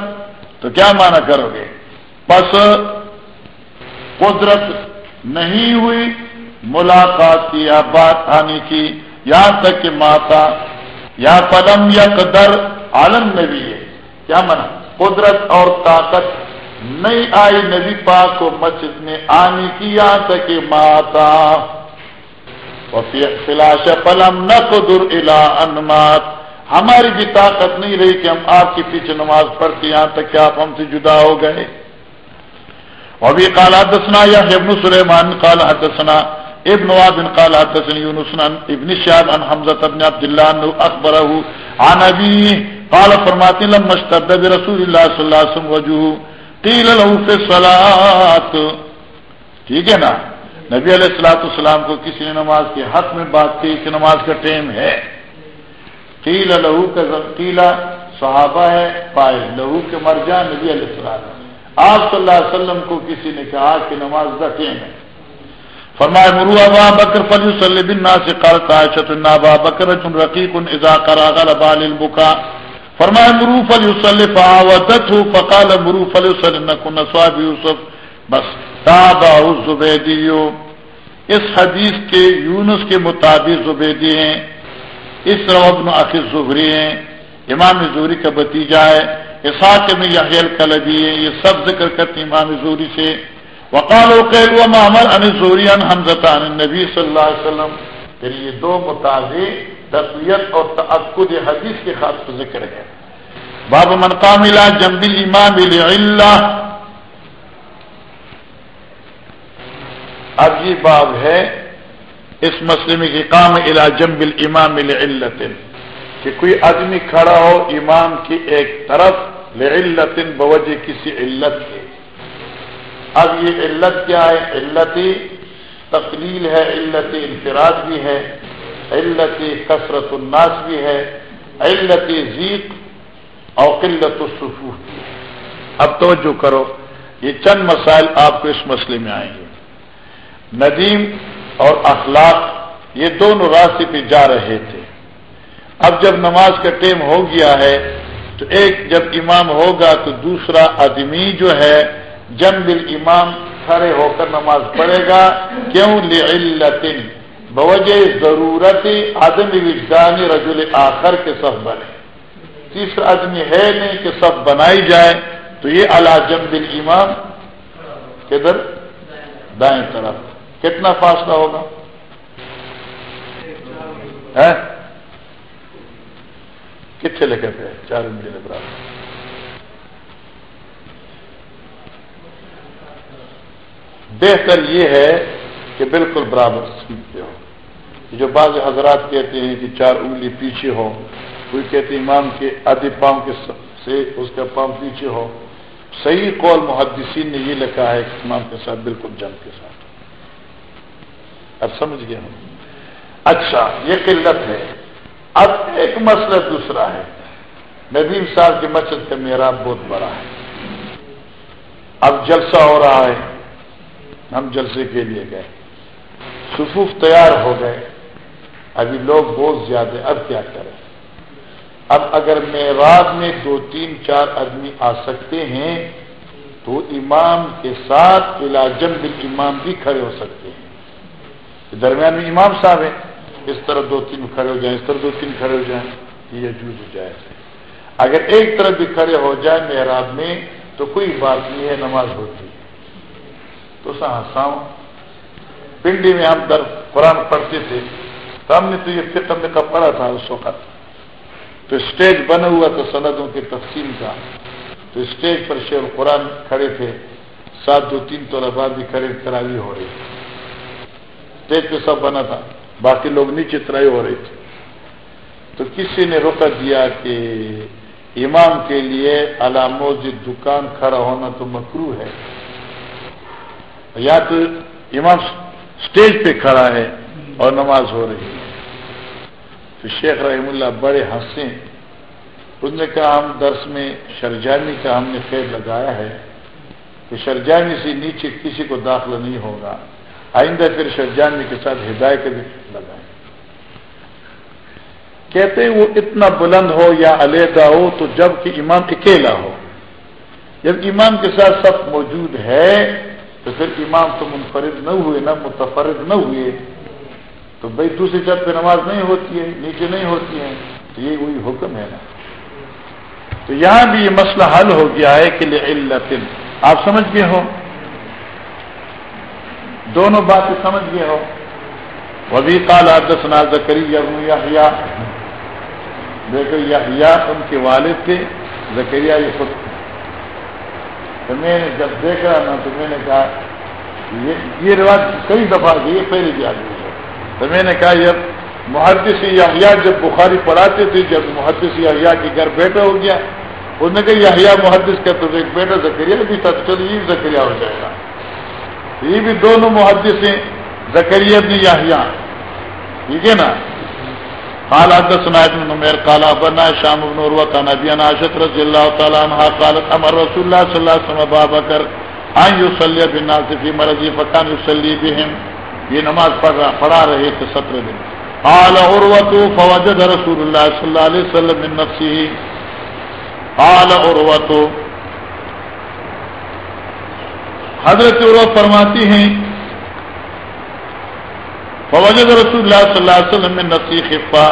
Speaker 1: تو کیا مانا کرو گے؟ بس قدرت نہیں ہوئی، ملاقات کی یا بات آنے کی یہاں تک کہ ماتا، یا فلم یقدر عالم نبی ہے۔ کیا مانا قدرت اور طاقت نہیں آئی نبی پاک کو مسجد میں آنے کی یہاں تک کہ ماتا۔ فلاش پلم نقدر الا انمات ہماری بھی طاقت نہیں رہی کہ ہم آپ کے پیچھے نماز پڑھتے یہاں تک کہ آپ ہم سے جدا ہو گئے۔ ابھی کالا دسنا یا ابن سلیمان کالا دسنا ابن بن کالا دسن یونسن ابن شاد ان حمزت ابن عبد الله اللہ اکبر عن ابی قال فرماتی لم مشتد رسول اللہ صلی اللہ علیہ وسلم وجوہ قیل له فی الصلاة۔ ٹھیک ہے نا؟ نبی علیہ السلاۃ السلام کو کسی نے نماز کے حق میں بات کی کہ نماز کا ٹائم ہے۔ قیل لہو کا قیلا صحابہ ہے پائے لہو کے مر جا نبی علیہ السلام آپ صلی اللہ علیہ وسلم کو کسی نے کہا کہ نماز کا ٹائم ہے۔ فرمائے مرو ابا بکر فلی صلی بن سے کرتا ہے بکر رقیق اذا کرا البکا۔ فرمائے مرو فلی صلی فقال مرو فلی صلی نکن صحاب یوسف۔ بس۔ تابا زبیدیو اس حدیث کے یونس کے مطابق زبیدی ہیں۔ اس ابن عقی زبری ہیں۔ امام زوری کا بتیجا ہے۔ اساق میں یحیل کلبی ہے یہ سب ذکر کرتے امام زوری سے۔ وقال و قید و محمد ان زوری ان حمزت ان نبی صلی اللہ علیہ وسلم۔ پھر یہ دو مطابق تصویت اور تعقد حدیث کے خاص ذکر ہے۔ باب منقام جنبی امام اللہ اب یہ باب ہے اس مسئلے میں کہ کام علا جمبل امام علت کہ کوئی آدمی کھڑا ہو امام کی ایک طرف لعلت بوجہ کسی علت کے۔ اب یہ علت کیا ہے؟ علت تقلیل ہے علت انفراد بھی ہے علت کثرت الناس بھی ہے علت ذیق اور قلت الصفوف اب توجہ کرو، یہ چند مسائل آپ کو اس مسئلے میں آئیں گے۔ ندیم اور اخلاق یہ دونوں راستے پہ جا رہے تھے۔ اب جب نماز کا ٹائم ہو گیا ہے، تو ایک جب امام ہوگا تو دوسرا آدمی جو ہے جن بل امام کھڑے ہو کر نماز پڑھے گا۔ کیوں؟ لطن بوجہ ضرورت آدم وجدانی رجول آخر کے سب بنے۔ تیسرا آدمی ہے نہیں کہ سب بنائی جائے، تو یہ اللہ جم بل امام کدھر؟ دائیں طرف۔ کتنا فاصلہ ہوگا؟ کتنے لے پہ چار انجی کے برابر بہتر یہ ہے کہ بالکل برابر سیکھتے پہ ہو۔ جو بعض حضرات کہتے ہیں کہ چار انگلی پیچھے ہو کوئی کہتے امام کے آدھے پاؤں کے سے اس کا پاؤں پیچھے ہو صحیح قول محدثین نے یہ لکھا ہے کہ امام کے ساتھ بالکل جنگ کے ساتھ۔ اب سمجھ گیا ہوں۔ اچھا یہ قلت ہے۔ اب ایک مسئلہ دوسرا ہے۔ ندیم صاحب کی مسجد کا میرا بہت بڑا ہے۔ اب جلسہ ہو رہا ہے۔ ہم جلسے کے لیے گئے۔ صفوف تیار ہو گئے۔ ابھی لوگ بہت زیادہ، اب کیا کریں؟ اب اگر معراج میں دو، تین، چار آدمی آ سکتے ہیں تو امام کے ساتھ علاجم امام بھی کھڑے ہو سکتے ہیں۔ درمیان میں امام صاحب ہیں، اس طرح دو تین کھڑے ہو جائیں، اس طرح دو تین کھڑے ہو جائیں، یہ جوز ہو جائے۔ اگر ایک طرف بھی کھڑے ہو جائے محراب میں، تو کوئی بات نہیں ہے، نماز ہوتی تو سا ہنساؤں۔ پنڈی میں ہم در قرآن پڑھتے تھے، تو ہم نے تو یہ فکر میں کب پڑھا تھا اس وقت۔ تو اسٹیج بنا ہوا تھا، سندوں کی تقسیم کا۔ تو اسٹیج پر شیر قرآن کھڑے تھے سات دو تین تو بعد بھی کھڑے تراوی ہو رہی اسٹیج پہ سب بنا تھا۔ باقی لوگ نیچے ترائی ہو رہے تھے۔ تو کسی نے روکا دیا کہ امام کے لیے علاموں دکان کھڑا ہونا تو مکرو ہے۔ یا تو امام اسٹیج پہ کھڑا ہے اور نماز ہو رہی ہے۔ تو شیخ رحم اللہ بڑے ہنسے۔ اس نے کہا، ہم درس میں شرجانی کا ہم نے خیر لگایا ہے کہ شرجانی سے نیچے کسی کو داخلہ نہیں ہوگا۔ آئندہ پھر شرجانی کے ساتھ ہدایت بھی لگائیں کہتے ہیں وہ اتنا بلند ہو یا علیحدہ ہو تو جبکہ امام اکیلا ہو۔ جب امام کے ساتھ سب موجود ہے تو پھر امام تو منفرد نہ ہوئے، نہ متفرد نہ ہوئے۔ تو بھائی دوسری جب پہ نماز نہیں ہوتی ہے، نیچے نہیں ہوتی ہے، تو یہ وہی حکم ہے نا۔ تو یہاں بھی یہ مسئلہ حل ہو گیا ہے کہ لطن آپ سمجھ گئے ہو دونوں باتیں سمجھ گئے ہو۔ وبی کال آدسنا زکری یا دیکھو یا ان کے والد تھے زکریہ یہ خود تو میں نے جب دیکھا نا، تو میں نے کہا، یہ رواج کئی دفعہ یہ پہلے بھی آگے ہے۔ تو میں نے کہا جب محدث یا جب بخاری پڑھاتے تھے، جب محدث یا کے گھر بیٹا ہو گیا اس نے کہا یہ محدث کا تو ایک بیٹا زکریہ بھی تھا چلو یہ زکریہ ہو جائے گا۔ یہ بھی دونوں محدث ہیں زکریہ بھی یا ٹھیک ہے نا؟ قال حدثنا ابن نمير قال ابنا شام بن عروه كان ابي عائشه رضي الله تعالى عنها قالت امر رسول الله صلى الله عليه وسلم ابا بكر ان يصلي بالناس في مرضه فكان يصلي بهم یہ نماز پڑھ رہا پڑھا رہے تھے سترہ دن۔ قال عروه فوجد رسول الله صلى الله عليه وسلم من نفسه قال عروه حضرت عروه فرماتی ہیں، فوجد رسول اللہ صلی اللہ علیہ وسلم میں نفسی خفا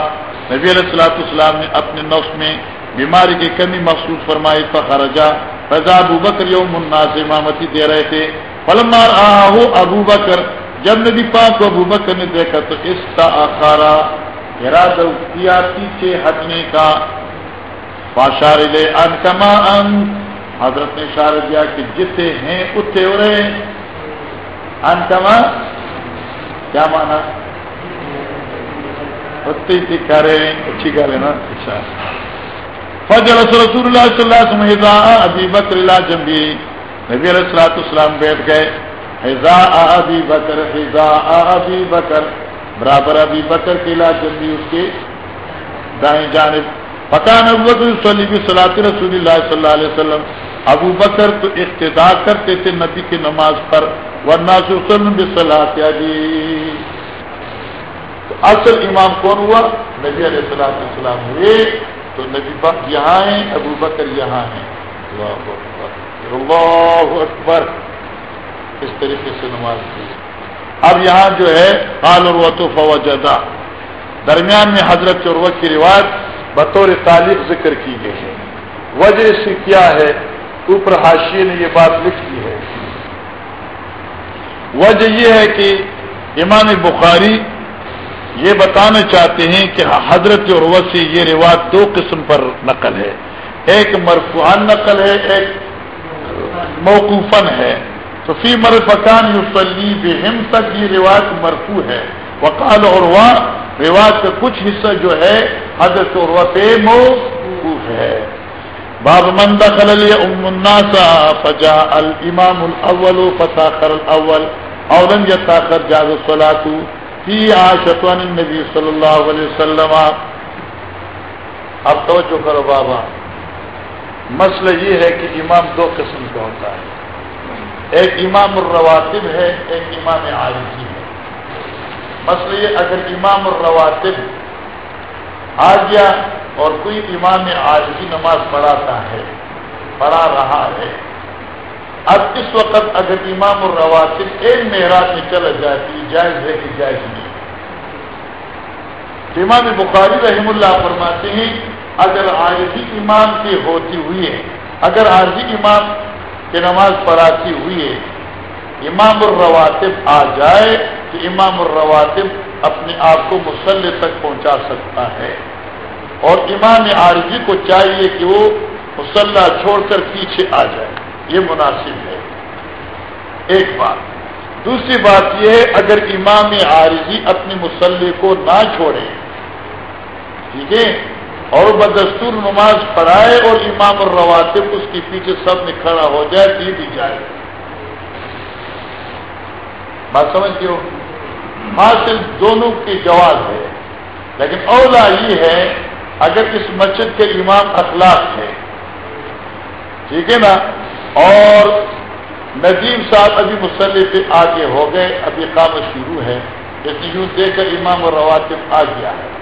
Speaker 1: نبی علیہ السلاۃ السلام نے اپنے نفس میں بیماری کی کمی محسوس فرمائی، فخرجا فضا ابو بکر یوم الناس امامتی دے رہے تھے فلمار آہو ابو بکر، جب نبی پاک کو ابو بکر نے دیکھا تو اس کا آخارا ارادہ کیا پیچھے ہٹنے کا پاشار لے ان کما ان حضرت نے اشارہ دیا کہ جتنے ہیں اتنے ہو رہے ان کما کیا مانا کرے اچھی کر نا اچھا۔ فضل رسول اللہ صلی اللہ علیہ ابھی بکر اللہ جمبی نبی علیہ السلاۃ السلام بیٹھ گئے۔ حضا ابھی بکر حضا ابھی بکر۔ برابر ابھی بکر کے لا جمبی اس کے دائیں جانب۔ پتا نبوت صلی صلاح رسول اللہ صلی اللہ علیہ وسلم. ابو بکر تو اقتدا کرتے تھے نبی کی نماز پر، ورنہ صلاح جی تو اصل امام کون ہوا؟ نبی علیہ السلام السلام ہوئے، تو نبی بک یہاں ہیں، ابو بکر یہاں ہیں. اللہ اکبر اللہ اکبر. اس طریقے سے نماز کی اب یہاں جو ہے، قال اور تو درمیان میں حضرت اور کی روایت بطور تعلیق ذکر کی گئی ہے۔ وجہ سے کیا ہے؟ اوپر حاشیے نے یہ بات لکھی ہے۔ وجہ یہ ہے کہ امام بخاری یہ بتانا چاہتے ہیں کہ حضرت اور سے یہ رواج دو قسم پر نقل ہے۔ ایک مرفوعان نقل ہے، ایک موقوفن ہے۔ تو فی مر فقان یوسلی بہم تک یہ رواج مرفوع ہے۔ وقال اور رواج کا کچھ حصہ جو ہے، حضرت عروا پہ موقوف ہے۔ باب من دخل ام الناس فجاء الامام الاول فتاخر الاول، او لم يتاخر جاز الصلاه في عاشتوان النبي صلی اللہ علیہ وسلم۔ اب توجہ کرو بابا، مسئلہ یہ ہے کہ امام دو قسم کا ہوتا ہے۔ ایک امام الرواتب ہے، ایک امام عارضی ہے۔ مسئلہ یہ اگر امام الرواتب آ گیا اور کوئی امام عارضی نماز پڑھاتا ہے، پڑھا رہا ہے، اب اس وقت اگر امام الرواتب ایک معراج میں چلا جاتی، جائز ہے کہ جائز نہیں۔ امام بخاری رحم اللہ فرماتے ہیں، اگر عارضی امام کی ہوتی ہوئی ہے اگر عارضی امام کہ نماز پڑھاتی ہوئی ہے امام الرواتب آ جائے تو امام الرواتب اپنے آپ کو مسلح تک پہنچا سکتا ہے۔ اور امام عارضی کو چاہیے کہ وہ مسلح چھوڑ کر پیچھے آ جائے۔ یہ مناسب ہے۔ ایک بات۔ دوسری بات یہ ہے، اگر امام عارضی اپنی مسلح کو نہ چھوڑے، ٹھیک ہے، اور بدستور نماز پڑھائے اور امام الرواتب اس کے پیچھے سب میں کھڑا ہو جائے تو یہ بھی جائے۔ بات سمجھتی ہو؟ حاصل دونوں کی جواز ہے۔ لیکن اولا یہ ہے، اگر اس مسجد کے امام اخلاق ہے ٹھیک ہے نا؟ اور ندیم صاحب ابھی مسلح پہ آگے ہو گئے ابھی کام شروع ہے۔ لیکن یوں دیکھ کر امام اور رواتب آ گیا ہے۔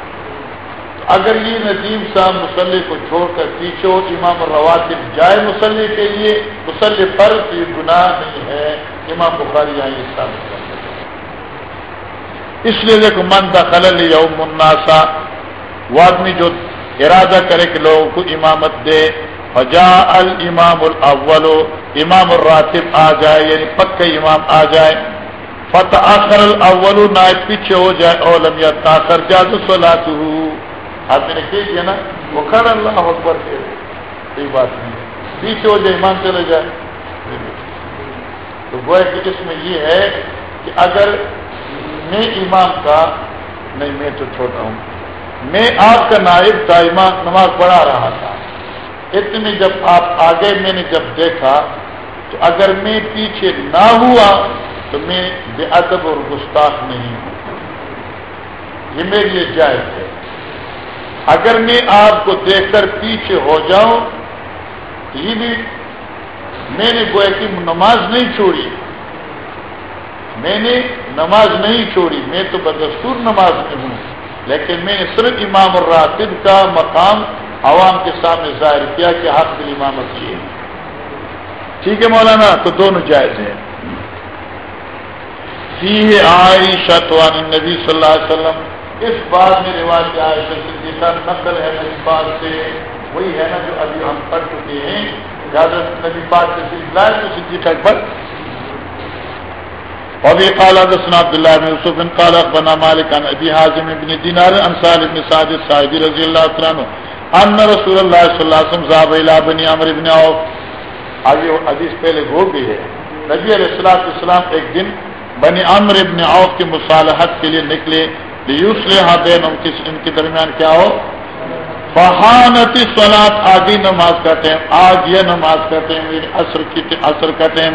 Speaker 1: اگر یہ ندیم صاحب مسلح کو چھوڑ کر پیچھے ہو امام رواتب جائے مسلح کے لیے مسلح پر یہ گناہ نہیں ہے۔ امام بخاری یہاں یہ کر اس لیے دیکھو، من دخل یوم الناسا وہ آدمی جو ارادہ کرے کہ لوگوں کو امامت دے فجا المام الاول، امام الراتب آ جائے یعنی پکے امام آ جائے فتح آخر الاول، نائب پیچھے ہو جائے اولم یا تاخر جا تو آپ نے کہہ دیا نا وہ کر اللہ اکبر کے۔ کوئی بات نہیں۔ پیچھے ہو جائے، ایمان چلے جائے۔ تو گوئے کہ اس میں یہ ہے کہ اگر میں امام کا نہیں، میں تو چھوٹا ہوں۔ میں آپ کا نائب تھا نماز پڑھا رہا تھا۔ اتنے جب آپ آگے میں نے جب دیکھا تو اگر میں پیچھے نہ ہوا تو میں بے ادب اور گستاخ نہیں ہوں۔ یہ میرے لیے جائز ہے۔ اگر میں آپ کو دیکھ کر پیچھے ہو جاؤں یہ بھی میں نے گویا کہ نماز نہیں چھوڑی۔ میں نے نماز نہیں چھوڑی، میں تو بدستور نماز میں ہوں۔ لیکن میں نے صرف امام الراتب کا مقام عوام کے سامنے ظاہر کیا کہ حق دل امامت کیے۔ ٹھیک ہے مولانا، تو دونوں جائز ہیں۔ سی آئی شتوان نبی صلی اللہ علیہ وسلم۔ اس بات میں رواج کیا ہے نقل ہے نبی پاک سے وہی ہے نا جو ابھی ہم پڑھ چکے ہیں۔ اجازت نبی پاک سے سلسلہ ہے تو صدیق اکبر وبي قال حدثنا عبد الله بن يوسف قال اخبرنا مالك عن ابي حازم بن دينار انصار بن سعد الساعدي رضي الله عنه ان رسول الله صلى الله عليه وسلم ذهب الى بني عمرو بن عوف۔ آگے حدیث پہلے ہو گئی ہے۔ نبی علیہ السلام السلام ایک دن بنی عمر ابن عوف کی مصالحت کے لیے نکلے۔ بین ان کے درمیان کیا ہو؟ فہانتی سولاد آدھی نماز کا ٹائم آج یہ نماز کا ٹائم اثر کی اثر کا ٹائم۔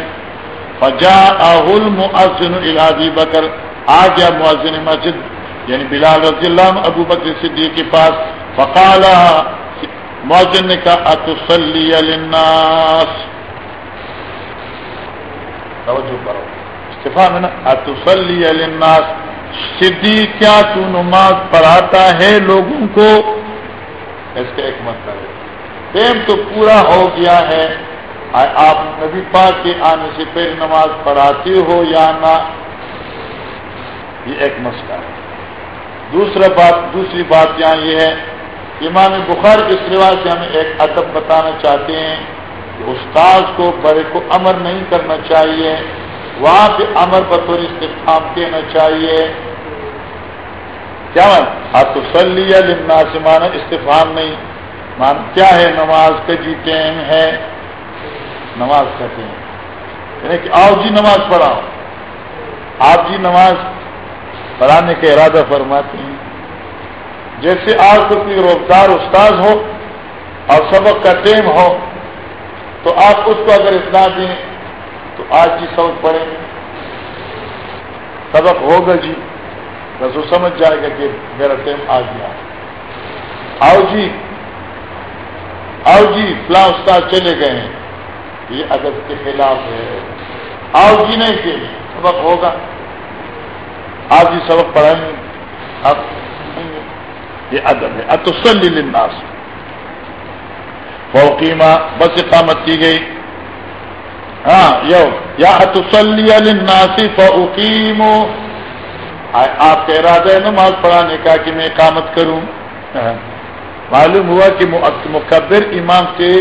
Speaker 1: فجا اہل مؤذن الادی بکر آ گیا مؤذن مسجد یعنی بلال رضی اللہ ابو بکر صدیق کے پاس. فقال، مؤذن نے کہا اتسلی للناس. توجہ کرو۔ استفا میں نا اتسلی للناس. صدیق، کیا تو نماز پڑھاتا ہے لوگوں کو؟ اس کا ایک مطلب ہے۔ ٹیم تو پورا ہو گیا ہے۔ آپ نبی پاک کے آنے سے پہلے نماز پڑھاتے ہو یا نہ، یہ ایک مسئلہ ہے۔ دوسرا بات، دوسری بات یہاں یہ ہے امام بخار کے رواج سے ہمیں ایک ادب بتانا چاہتے ہیں کہ استاذ کو، بڑے کو امر نہیں کرنا چاہیے، وہاں پہ امر بطور استفام کہنا چاہیے۔ کیا آپ تو سل لیا لمنا سے مانا استفام نہیں۔ مان کیا ہے؟ نماز کا جی ٹائم ہے۔ نماز کا ٹائم یعنی کہ آؤ جی نماز پڑھاؤ۔ آپ جی نماز پڑھانے کا ارادہ فرماتے ہیں۔ جیسے آپ کو کوئی روزگار استاد ہو اور سبق کا ٹیم ہو، تو آپ اس کو اگر اتنا دیں تو آج جی سبق پڑھیں۔ گے سبق ہوگا جی بس وہ سمجھ جائے گا کہ میرا ٹائم آ گیا آؤ جی آؤ جی فلاں استاد چلے گئے ہیں۔ یہ ادب کے خلاف ہے۔ آؤ جی نہیں سبق ہوگا۔ آج جی سبق پڑھائیں گے۔ اب یہ ادب ہے۔ اتسلی للناس۔ فوقیما بس اقامت کی گئی۔ ہاں یو، یا اتسلی للناس فوقیم آپ کا ارادہ ہے نماز پڑھانے کا کہ میں اقامت کروں۔ ہاں۔ معلوم ہوا کہ مقبر امام سے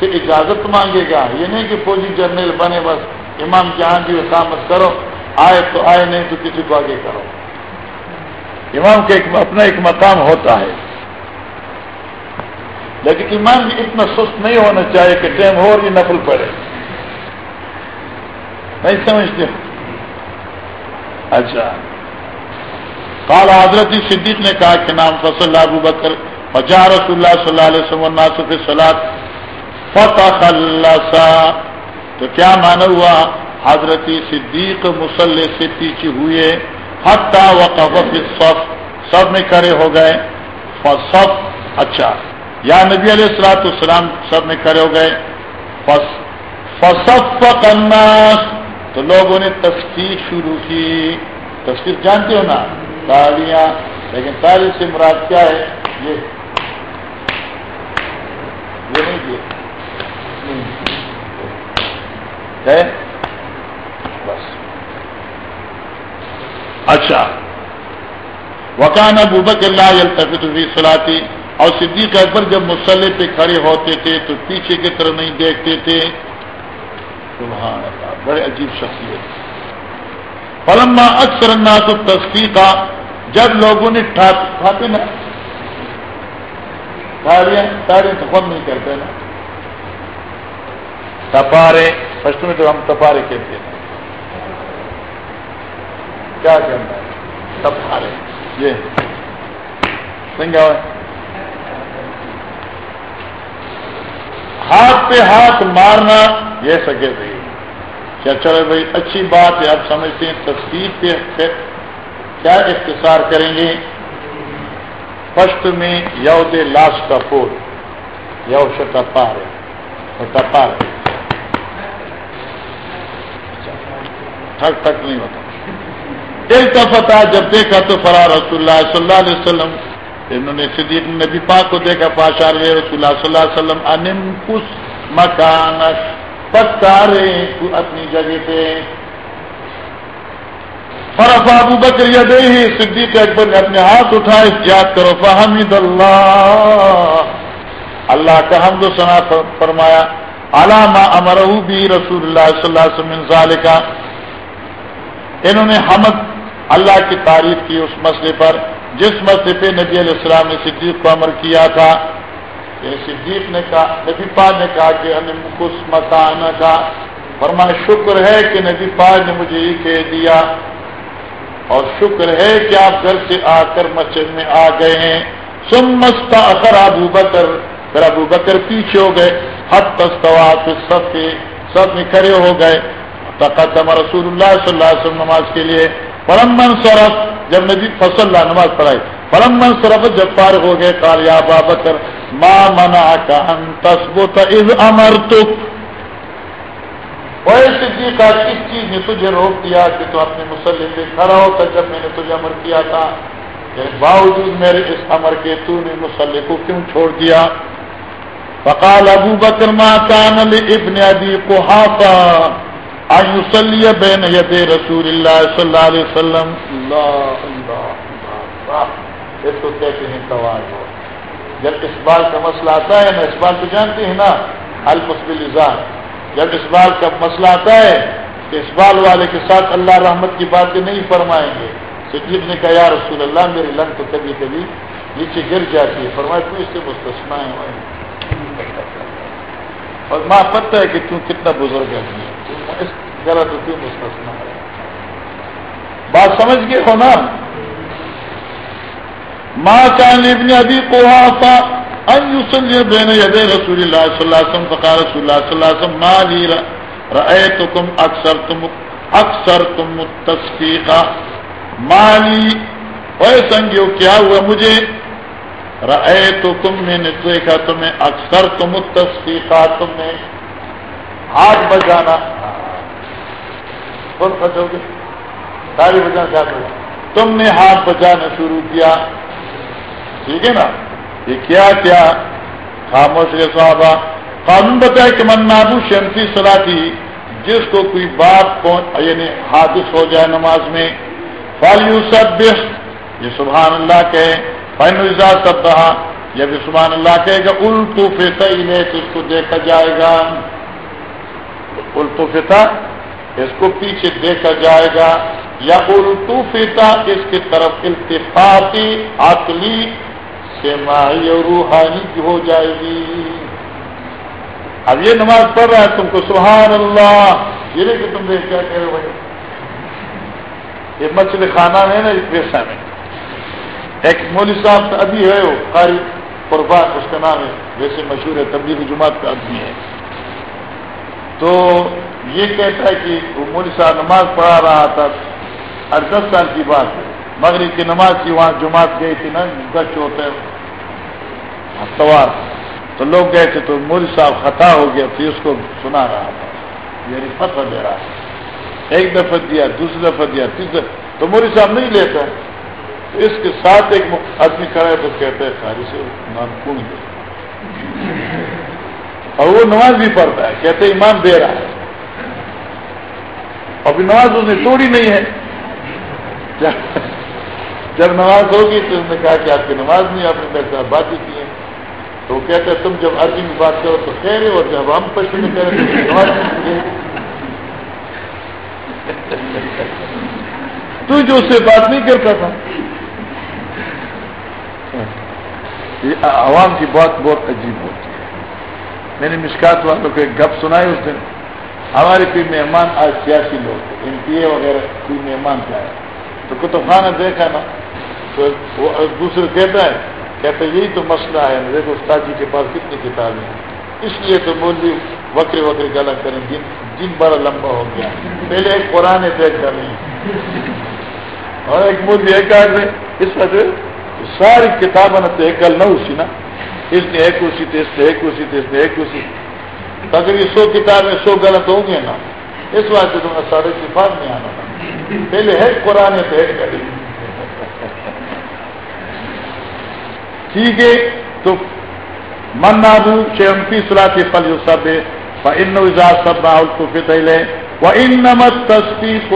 Speaker 1: سے اجازت مانگے گا۔ یہ نہیں کہ فوجی جنرل بنے، بس امام جہاں بھی اقامت کرو، آئے تو آئے، نہیں تو کسی کو آگے کرو۔ امام کا ایک اپنا ایک مقام ہوتا ہے۔ لیکن ایمان بھی اتنا سست نہیں ہونا چاہیے کہ ٹائم ہو اور یہ نفل پڑے۔ نہیں سمجھتے؟ اچھا۔ کال حضرت صدیق نے کہا کہ نام فصل ابو بکر فجا رسول اللہ صلی اللہ علیہ وسلم ناصف سلاد فتح تو کیا مانا ہوا؟ حضرت صدیق مسلح سے پیچھے ہوئے حتہ وقف صف سب میں کھڑے ہو گئے۔ سب اچھا یا نبی علیہ السلاۃ السلام سب میں کھڑے ہو گئے۔ فصف اچھا، الناس، تو لوگوں نے تسکیر شروع کی۔ تسکیر جانتے ہو نا؟ تالیاں لیکن تالی سے مراد کیا ہے؟ یہ۔ نہیں بس۔ اچھا۔ وکان ابو بکر اللہ التفت فی اور صدیق اکبر جب مسلح پہ کھڑے ہوتے تھے تو پیچھے کی طرف نہیں دیکھتے تھے۔ سبحان اللہ، بڑے عجیب شخصیت۔ فلما اکثر الناس تصفیقہ جب لوگوں نے کھاتے نا تاڑیاں تاڑیاں تو کم نہیں کرتے نا۔ تپارے فسٹ میں تو ہم تپارے کہتے ہیں۔ کیا کہنا ہے؟ تپارے، یہ سنگا ہاتھ پہ ہاتھ مارنا یہ سکے تھے کیا چلو بھائی، اچھی بات ہے، آپ سمجھتے ہیں تصویر پہ کیا اختصار کریں گے؟ فسٹ میں یو دے لاسٹ کا پور یو شتپار ٹپار ٹھک ٹھک نہیں ہوتا۔ ایک دفعہ جب دیکھا تو فرا رسول اللہ صلی اللہ علیہ وسلم انہوں نے صدیق نبی پاک کو دیکھا، پاشا رہے رسول اللہ صلی اللہ علیہ وسلم، انم کس مکان پکارے اپنی جگہ پہ۔ فرف ابو بکر دے ہی صدیق اکبر نے اپنے ہاتھ اٹھائے، یاد کرو فہمد اللہ۔ اللہ کا حمد و سنا فرمایا علامہ امر بھی رسول اللہ صلی اللہ علیہ وسلم کا انہوں نے حمد اللہ کی تعریف کی اس مسئلے پر، جس مسئلے پہ نبی علیہ السلام نے صدیق کو امر کیا تھا صدیق نے کہا، نبی پا نے کہا کہ کس مکان کا فرما شکر ہے کہ نبی پا نے مجھے یہ کہہ دیا۔ اور شکر ہے کہ آپ گھر سے آ کر مسجد میں آ گئے ہیں۔ سم مستا اثر ابو بکر۔ پھر ابو بکر پیچھے ہو گئے۔ حد تستوا سب کے سب میں کھڑے ہو گئے۔ تقدم رسول اللہ صلی اللہ علیہ وسلم نماز کے لیے. پرمن سرف جب نبی فصل اللہ نماز پڑھائی. پرمن سرف جب فارغ ہو گئے کال یا با بکر ماں منا کا تصبت از امر تک ویسے کا کس چیز نے تجھے روک دیا کہ تو اپنے مسلح پہ کھڑا ہوتا جب میں نے تجھے امر کیا تھا؟ باوجود میرے اس امر کے تو نے مسلح کو کیوں چھوڑ دیا؟ فقال، ابو بکر، ما کان ابن ابی کو ہافا بین ید رسول اللہ صلی اللہ علیہ وسلم اللہ اللہ اس کو کہتے ہیں توار جب اس بال کا مسئلہ آتا ہے نا، اس بال تو جانتے ہیں نا المسبل جب اس بال کا مسئلہ آتا ہے کہ اس بال والے کے ساتھ اللہ رحمت کی باتیں نہیں فرمائیں گے صدیق نے کہا یا رسول اللہ میری لنگ تو کبھی کبھی نیچے گر جاتی ہے۔ فرمائے تو اس سے مستثنا ہے۔ اور ماں پتہ ہے کہ تم کتنا بزرگ ہے اس کرا تو کیوں مستثنا ہے۔ بات سمجھ گئے ہو نا؟ ماں چاند ابن ابھی کو آتا ان بین ید رسول اللہ صلی اللہ علیہ وسلم فقار رسول اللہ صلی اللہ علیہ وسلم، ما لی رأیتکم اکثر تم اکثر تم تصفیقہ مالی اے سنگیو، کیا ہوا مجھے؟ رأے تو تم نے دیکھا تمہیں، اکثر تم تصفیقہ تم نے ہاتھ بجانا۔ بول پھنسو گے؟ ساری بجانا چاہتے تم نے ہاتھ بجانا شروع کیا۔ ٹھیک ہے نا؟ یہ کیا کیا؟ خاموش کے صحابہ۔ قانون بتایا کہ من نابو شمسی صلاح تھی جس کو کوئی بات پہنچ یعنی حادث ہو جائے نماز میں فالو سب یہ سبحان اللہ کہے۔ فائن سب رہا یہ سبحان اللہ کہے گا الٹو فیتا ہی ہے تو اس کو دیکھا جائے گا۔ الٹو فیتا اس کو پیچھے دیکھا جائے گا۔ یا الٹو فیتا اس کی طرف التفاقی عقلی ماہی اور روحانی کی ہو جائے گی۔ اب یہ نماز پڑھ رہا ہے تم کو سبحان اللہ۔ یہ نہیں کہ تم دیکھ کیا کہہ رہے بھائی۔ یہ مچھلی خانہ ہے نا اس پیشہ میں۔ ایک مولوی صاحب ابھی ہے وہ، قاری قربان اس کا نام ہے، ویسے مشہور ہے، تبلیغ جماعت کا آدمی ہے۔ تو یہ کہتا ہے کہ وہ مولوی صاحب نماز پڑھا رہا تھا اور دس سال کی بات ہے۔ مغرب کی نماز کی وہاں جماعت گئی تھی نا گچ ہوتے سوار تو لوگ گئے تھے تو مول صاحب خطا ہو گیا، پھر اس کو سنا رہا تھا۔ یعنی فتح دے رہا ہے ایک دفعہ دیا، دوسری دفعہ دیا تیسرا تو موری صاحب نہیں لیتا۔ تو اس کے ساتھ ایک آدمی کھڑا ہے تو کہتا ہے ساری سے نام کون دے اور وہ نماز بھی پڑھتا ہے کہتے ایمان دے رہا ہے۔ ابھی نماز اس نے توڑی نہیں ہے۔ جب نماز ہوگی تو اس نے کہا کہ آپ کی نماز نہیں، آپ نے میرے ساتھ بات کی ہے تو وہ کہتے ہیں تم جب عربی میں بات کرو تو کہہ رہے اور جب ہم پشن میں کریں تو نماز تو جو اس سے بات نہیں کرتا تھا یہ عوام کی بات بہت عجیب ہوتی ہے۔ میں نے مشکات والوں کو ایک گپ سنائی اس دن۔ ہمارے کوئی مہمان آج سیاسی لوگ ایم پی اے وغیرہ کوئی مہمان کا ہے تو کتب خانہ دیکھا نا، تو وہ دوسرے کہتا ہے کہتے یہی تو مسئلہ ہے دیکھو استاد جی کے پاس کتنی کتابیں ہیں۔ اس لیے تو مولوی وکرے وکرے گلا کریں جن جن بڑا لمبا ہو گیا۔ پہلے ایک قرآن دیکھ کر نہیں۔ اور ایک مولوی ایک آج اس وجہ ساری کتابیں تو ایک گل نہ اسی نا، اس نے ایک اسی تھے اس نے ایک اسی تھے اس نے ایک اسی اگر یہ سو کتابیں سو غلط ہوں گے نا، اس واسطے تمہیں سارے کفار نہیں آنا۔ پہلے ہے قرآن تو ایک گڑی ٹھیک ہے، تو من نابو شیم فی سلا کے پل جو سب ہے ان سب باؤ کو فی وہ ان نمت تصدیق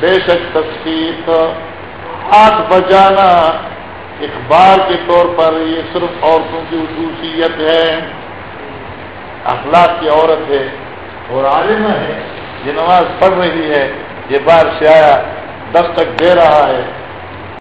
Speaker 1: بے شک تصدیق ہاتھ بجانا اخبار کے طور پر یہ صرف عورتوں کی خصوصیت ہے، اخلاق کی عورت ہے اور عالم ہے، یہ نماز پڑھ رہی ہے، یہ باہر سے آیا دستک دے رہا ہے۔